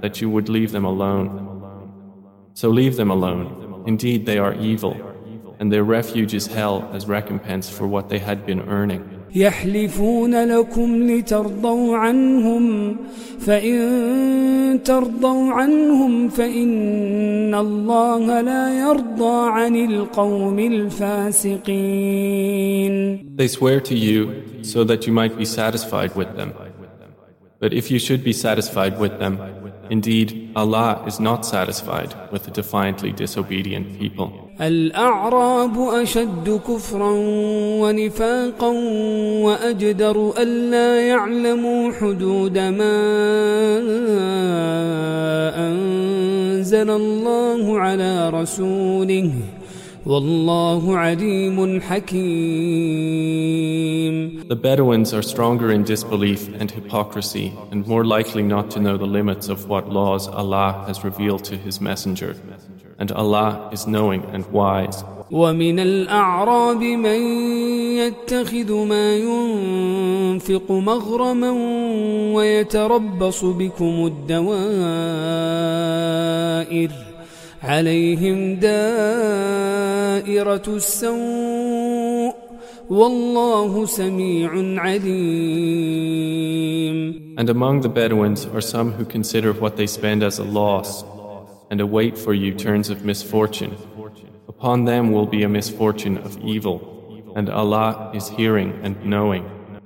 that you would leave them alone. So leave them alone. Indeed, they are evil, and their refuge is hell as recompense for what they had been earning. يحلفون لكم لترضوا عنهم فإن ترضوا عنهم فإن الله لا يرضى عن القوم الفاسقين They swear to you so that you might be satisfied with them. But if you should be satisfied with them, indeed Allah is not satisfied with the defiantly disobedient people. الأعراب أشد كفرا ونفاقا وأجدر ألا يعلموا حدود ما أنزل الله على رسوله والله عليم حكيم The Bedouins are stronger in disbelief and hypocrisy and more likely not to know the limits of what laws Allah has revealed to His Messenger. And Allah is knowing and wise. ومن الأعراب من يتخذ ما ينفق مغرما ويتربص بكم الدوائر عليهم دائرة السوء والله سميع عليم And among the Bedouins are some who consider what they spend as a loss and await for you turns of misfortune. Upon them will be a misfortune of evil, and Allah is hearing and knowing.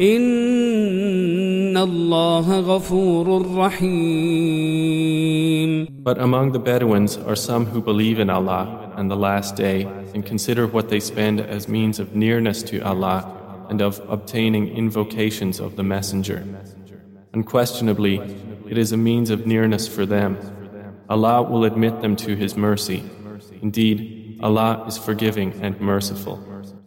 إن الله غفور رحيم But among the Bedouins are some who believe in Allah and the Last Day and consider what they spend as means of nearness to Allah and of obtaining invocations of the Messenger. Unquestionably, it is a means of nearness for them. Allah will admit them to His mercy. Indeed, Allah is forgiving and merciful.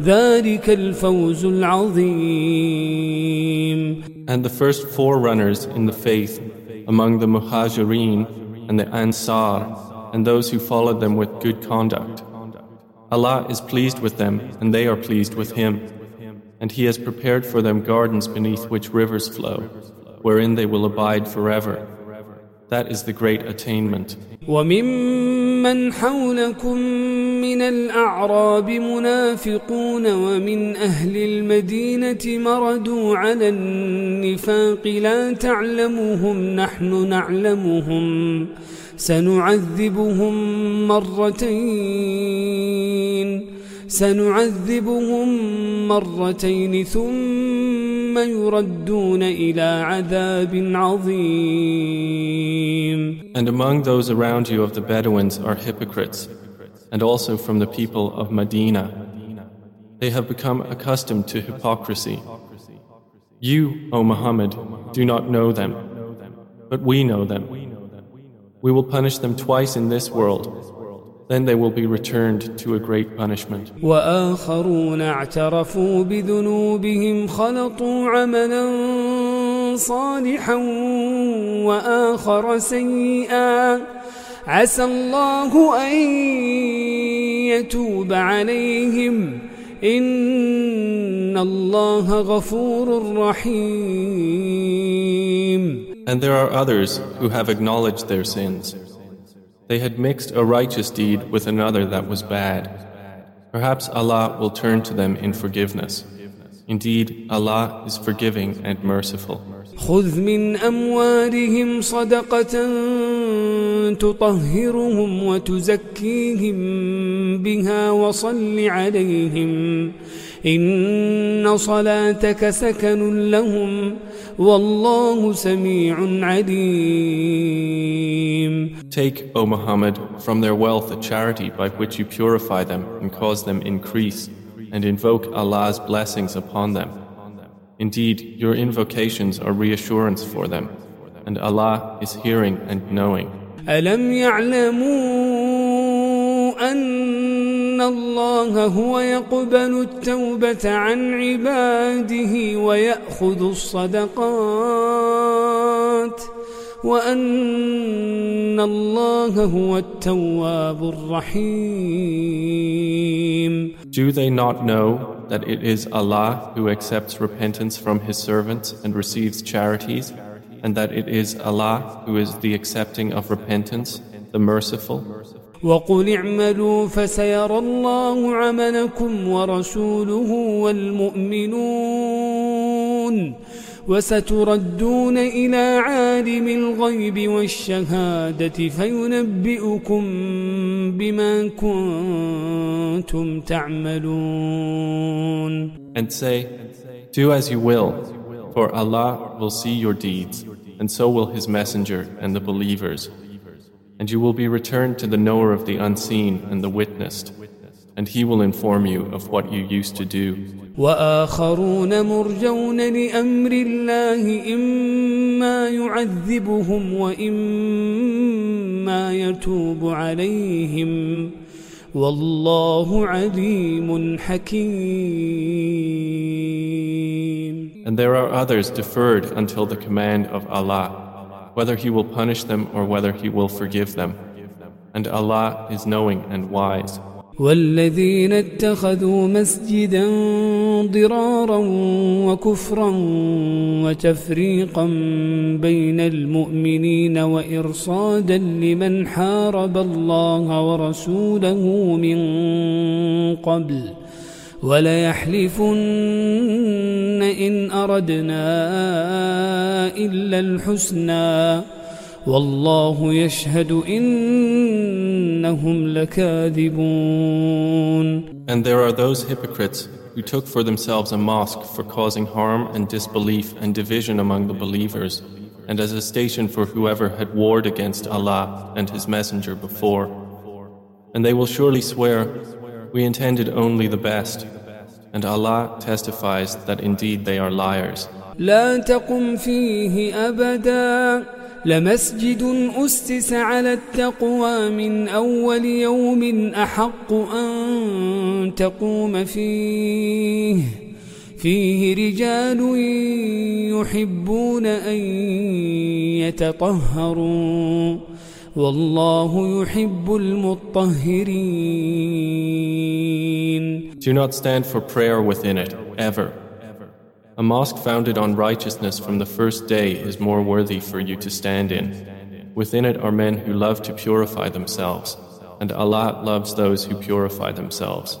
ذلك الفوز العظيم And the first forerunners in the faith among the Muhajireen and the Ansar and those who followed them with good conduct. Allah is pleased with them and they are pleased with Him. And He has prepared for them gardens beneath which rivers flow, wherein they will abide forever. That is the great attainment. وممن حولكم من الأعراب منافقون ومن أهل المدينة مردوا على النفاق لا تعلمهم نحن نعلمهم سنعذبهم مرتين سنعذبهم مرتين ثم And among those around you of the Bedouins are hypocrites, and also from the people of Medina. They have become accustomed to hypocrisy. You, O Muhammad, do not know them, but we know them. We will punish them twice in this world Then they will be returned to a great punishment. وآخرون اعترفوا بذنوبهم خلطوا عملا صالحا وآخر سيئا عسى الله أن يتوب عليهم إن الله غفور رحيم And there are others who have acknowledged their sins. They had mixed a righteous deed with another that was bad. Perhaps Allah will turn to them in forgiveness. Indeed, Allah is forgiving and merciful. خذ من أموالهم صدقة تطهرهم وتزكيهم بها وصل عليهم إن صلاتك سكن لهم والله سميع عليم Take, O Muhammad, from their wealth a charity by which you purify them and cause them increase, and invoke Allah's blessings upon them. Indeed, your invocations are reassurance for them, and Allah is hearing and knowing. ألم يعلموا أن الله هو يقبل التوبة عن عباده ويأخذ الصدقات وأن الله هو التواب الرحيم Do they not know that it is Allah who accepts repentance from His servants and receives charities, and that it is Allah who is the accepting of repentance, the merciful? وقل اعملوا فسيرى الله عملكم ورسوله والمؤمنون وستردون إلى عالم الغيب والشهادة فينبئكم بما كنتم تعملون And say, Do as you will, for Allah will see your deeds, and so will His Messenger and the believers. And you will be returned to the knower of the unseen and the witnessed, and He will inform you of what you used to do. وآخرون مرجون لأمر الله إما يعذبهم وإما يتوب عليهم والله عليم حكيم And there are others deferred until the command of Allah, Whether He will punish them or whether He will forgive them. And Allah is knowing and wise. والذين اتخذوا مسجدا ضرارا وكفرا وتفريقا بين المؤمنين وإرصادا لمن حارب الله ورسوله من قبل وليحلفن إن أردنا إلا الحسنى والله يشهد إنهم لكاذبون And there are those hypocrites who took for themselves a mosque for causing harm and disbelief and division among the believers, and as a station for whoever had warred against Allah and His Messenger before. And they will surely swear, We intended only the best, and Allah testifies that indeed they are liars. لا تقم فيه أبدا. لمسجد أسس على التقوى من أول يوم أحق أن تقوم فيه. فيه رجال يحبون أن يتطهروا. والله يحب المطهرين Do not stand for prayer within it, ever. A mosque founded on righteousness from the first day is more worthy for you to stand in. Within it are men who love to purify themselves, and Allah loves those who purify themselves.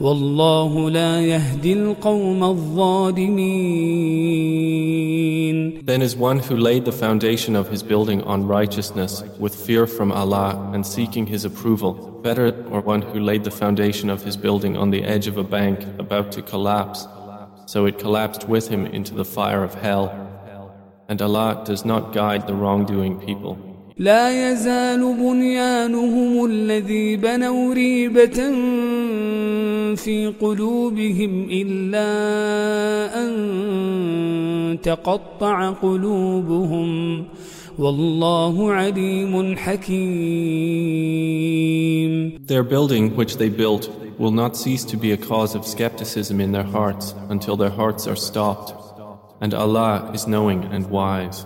والله لا يهدي القوم الظالمين Then is one who laid the foundation of his building on righteousness with fear from Allah and seeking his approval better or one who laid the foundation of his building on the edge of a bank about to collapse so it collapsed with him into the fire of hell and Allah does not guide the wrongdoing people لا يزال بنيانهم الذي بنوا ريبة في قلوبهم إلا أن تقطع قلوبهم والله عليم حكيم Their building which they built will not cease to be a cause of skepticism in their hearts until their hearts are stopped and Allah is knowing and wise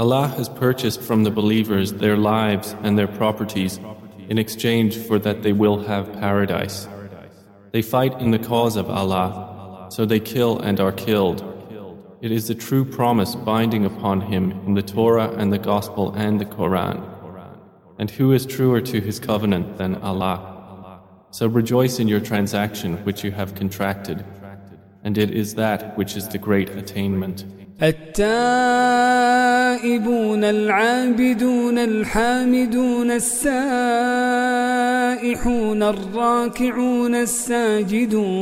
Allah has purchased from the believers their lives and their properties in exchange for that they will have paradise. They fight in the cause of Allah, so they kill and are killed. It is the true promise binding upon him in the Torah and the Gospel and the Quran. And who is truer to his covenant than Allah? So rejoice in your transaction which you have contracted, and it is that which is the great attainment. التائبون العابدون الحامدون السائحون الراكعون الساجدون.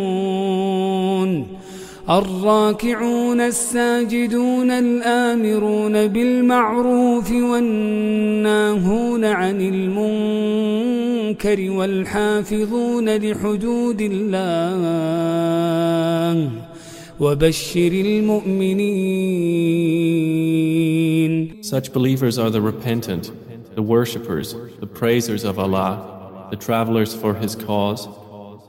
الراكعون الساجدون الآمرون بالمعروف والناهون عن المنكر والحافظون لحدود الله. وبشر المؤمنين Such believers are the repentant, the worshippers, the praisers of Allah, the travelers for His cause,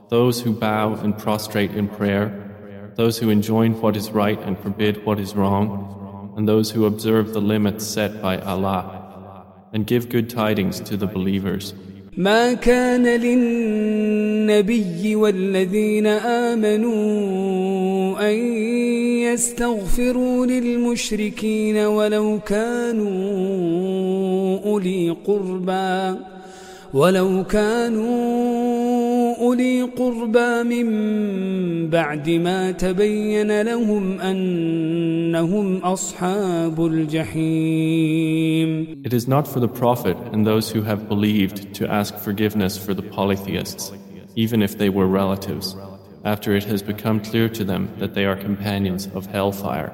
those who bow and prostrate in prayer, those who enjoin what is right and forbid what is wrong, and those who observe the limits set by Allah, and give good tidings to the believers. ما كان للنبي والذين آمنوا أن يستغفروا للمشركين ولو كانوا أولي قربى ولو كانوا أولي قربى من بعد ما تبين لهم أنهم أصحاب الجحيم It is not for the Prophet and those who have believed to ask forgiveness for the polytheists, even if they were relatives. after it has become clear to them that they are companions of hellfire.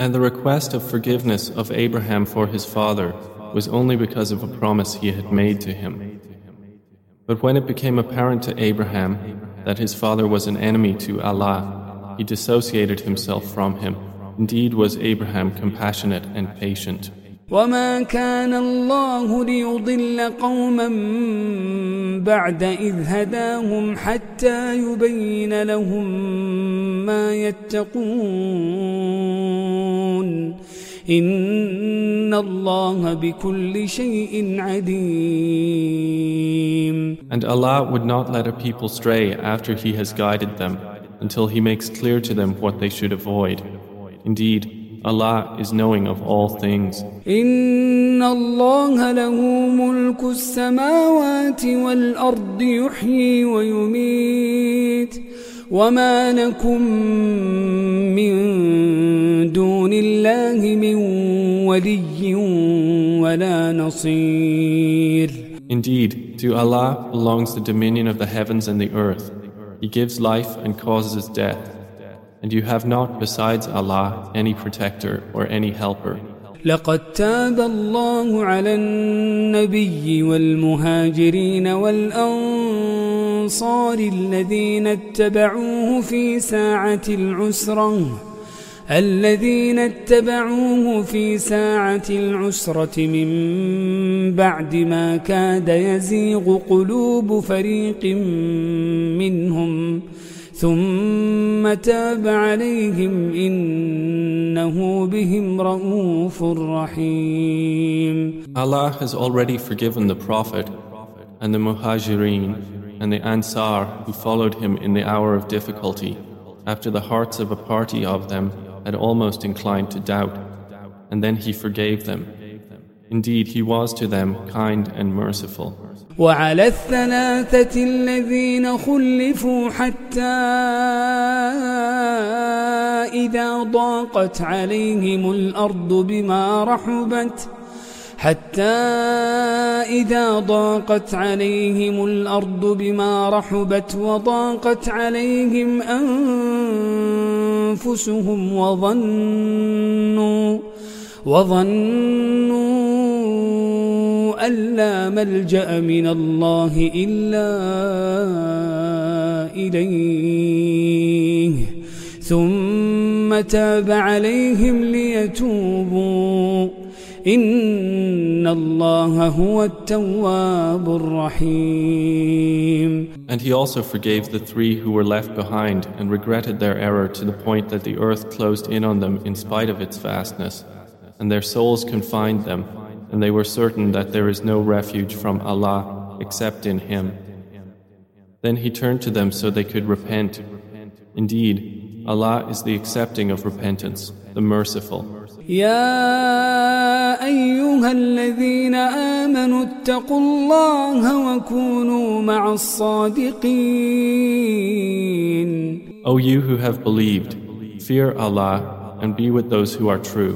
And the request of forgiveness of Abraham for his father was only because of a promise he had made to him. But when it became apparent to Abraham that his father was an enemy to Allah, he dissociated himself from him. Indeed was Abraham compassionate and patient. وما كان الله ليضل قوما بعد إذ هداهم حتى يبين لهم ما يتقون إن الله بكل شيء عليم And Allah would not let a people stray after He has guided them until He makes clear to them what they should avoid. Indeed, Allah is knowing of all things. إن الله له ملك السماوات والأرض يحيي ويميت وما لكم من دون الله من ولي ولا نصير Indeed, to Allah belongs the dominion of the heavens and the earth. He gives life and causes death. And you have not besides Allah any protector or any helper. لقد تاب الله على النبي والمهاجرين والأنصار الذين اتبعوه في ساعة العسرة الذين اتبعوه في ساعة العسرة من بعد ما كاد يزيغ قلوب فريق منهم ثم تاب عليهم إنه بهم رؤوف رحيم Allah has already forgiven the Prophet and the Muhajirin and the Ansar who followed him in the hour of difficulty after the hearts of a party of them had almost inclined to doubt and then he forgave them Indeed, he was to them kind and merciful. وعلى الثلاثة الذين خلفوا حتى إذا ضاقت عليهم الأرض بما رحبت حتى إذا ضاقت عليهم الأرض بما رحبت وضاقت عليهم أنفسهم وظنوا وظنوا أن لا ملجأ من الله إلا إليه ثم تاب عليهم ليتوبوا إن الله هو التواب الرحيم And he also forgave the three who were left behind and regretted their error to the point that the earth closed in on them in spite of its vastness. and their souls confined them, and they were certain that there is no refuge from Allah except in Him. Then He turned to them so they could repent. Indeed, Allah is the accepting of repentance, the merciful. يا أيها الذين آمنوا اتقوا الله وكونوا مع الصادقين O you who have believed, fear Allah and be with those who are true.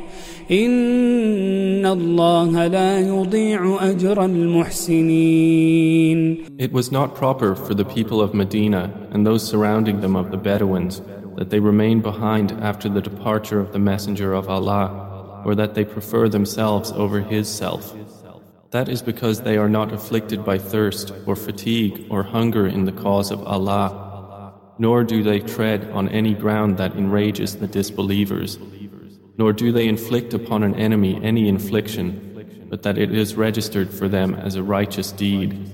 إن الله لا يضيع أجر المحسنين It was not proper for the people of Medina and those surrounding them of the Bedouins that they remain behind after the departure of the Messenger of Allah or that they prefer themselves over his self. That is because they are not afflicted by thirst or fatigue or hunger in the cause of Allah, nor do they tread on any ground that enrages the disbelievers, nor do they inflict upon an enemy any infliction, but that it is registered for them as a righteous deed.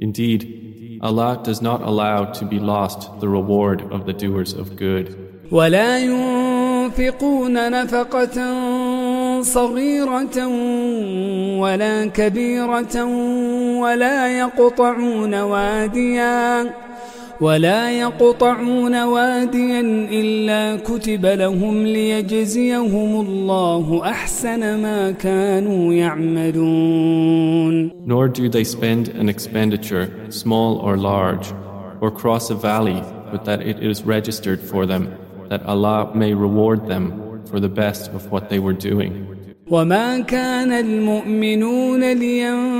Indeed, Allah does not allow to be lost the reward of the doers of good. ولا ينفقون نفقة صغيرة ولا كبيرة ولا يقطعون واديا ولا يقطعون واديا إلا كتب لهم ليجزيهم الله أحسن ما كانوا يعملون Nor do they spend an expenditure, small or large, or cross a valley, but that it is registered for them, that Allah may reward them for the best of what they were doing. وما كان المؤمنون لينفروا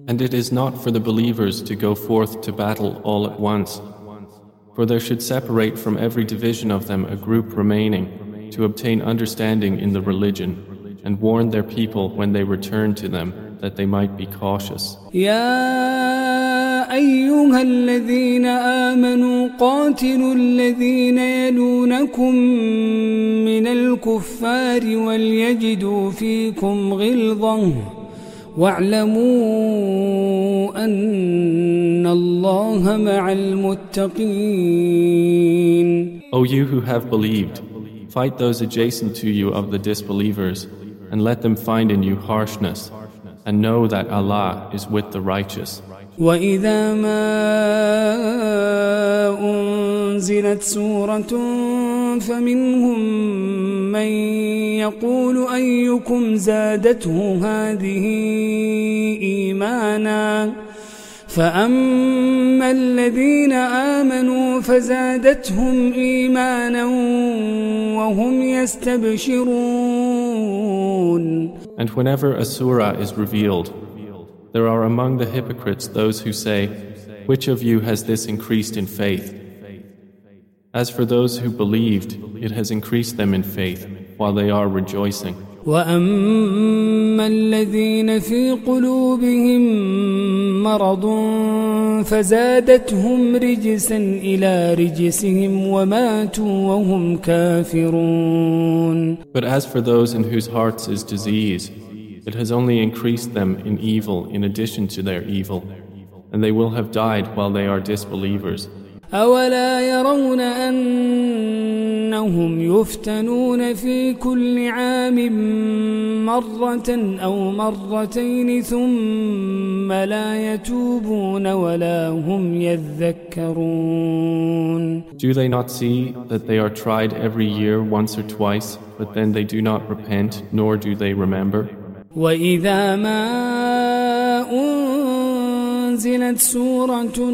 And it is not for the believers to go forth to battle all at once, for there should separate from every division of them a group remaining to obtain understanding in the religion and warn their people when they return to them that they might be cautious. يا أيها الذين آمنوا قاتلوا الذين يلونكم من الكفار وليجدوا فيكم غلظة واعلموا أن الله مع المتقين O you who have believed, fight those adjacent to you of the disbelievers and let them find in you harshness and know that Allah is with the righteous. وإذا ما أنزلت سورة فمنهم من يقول أيكم زادته هذه إيمانا فأما الذين آمنوا فزادتهم إيمانا وهم يستبشرون And whenever a surah is revealed, there are among the hypocrites those who say, Which of you has this increased in faith? As for those who believed, it has increased them in faith while they are rejoicing. وأما الذين في قلوبهم مرض فزادتهم رجسا إلى رجسهم وماتوا وهم كافرون But as for those in whose hearts is disease, it has only increased them in evil in addition to their evil, and they will have died while they are disbelievers. أولا يرون أنهم يفتنون في كل عام مرة أو مرتين ثم لا يتوبون ولا هم يذكرون Do they not see that they are tried every year once or twice, but then they do not repent, nor do they remember? وإذا ما أنزلت سورة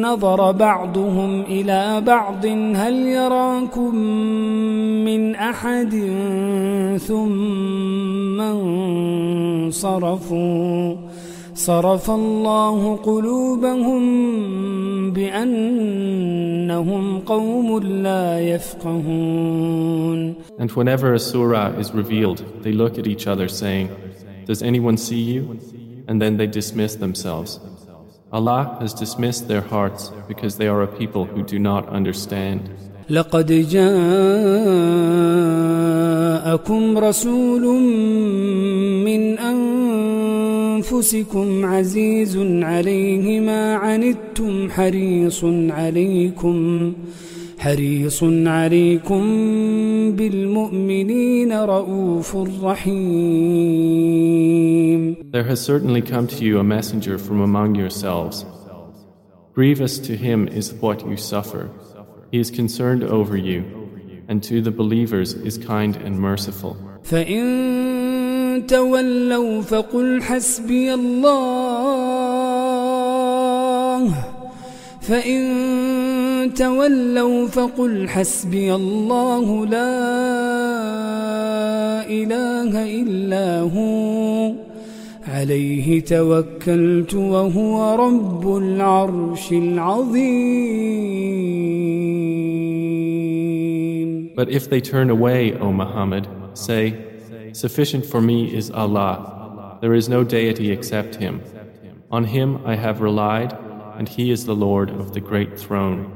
نظر بعضهم إلى بعض. هل يراكم من أحد؟ ثم انصرفوا. صرف الله قلوبهم بأنهم قوم لا يفقهون. And whenever a surah is revealed, they look at each other saying, Does anyone see you? And then they dismiss themselves. Allah has dismissed their hearts because they are a people who do not understand. لقد جاءكم رسول من أنفسكم عزيز عليه ما عنتم حريص عليكم حريص عليكم بالمؤمنين رؤوف رحيم There has certainly come to you a messenger from among yourselves. Grievous to him is what you suffer. He is concerned over you, and to the believers is kind and merciful. فإن تولوا فقل حسبي الله فإن تولوا فقل حسبي الله لا إله إلا هو عليه توكلت وهو رب العرش العظيم But if they turn away, O Muhammad, say, Sufficient for me is Allah. There is no deity except Him. On Him I have relied, and He is the Lord of the great throne.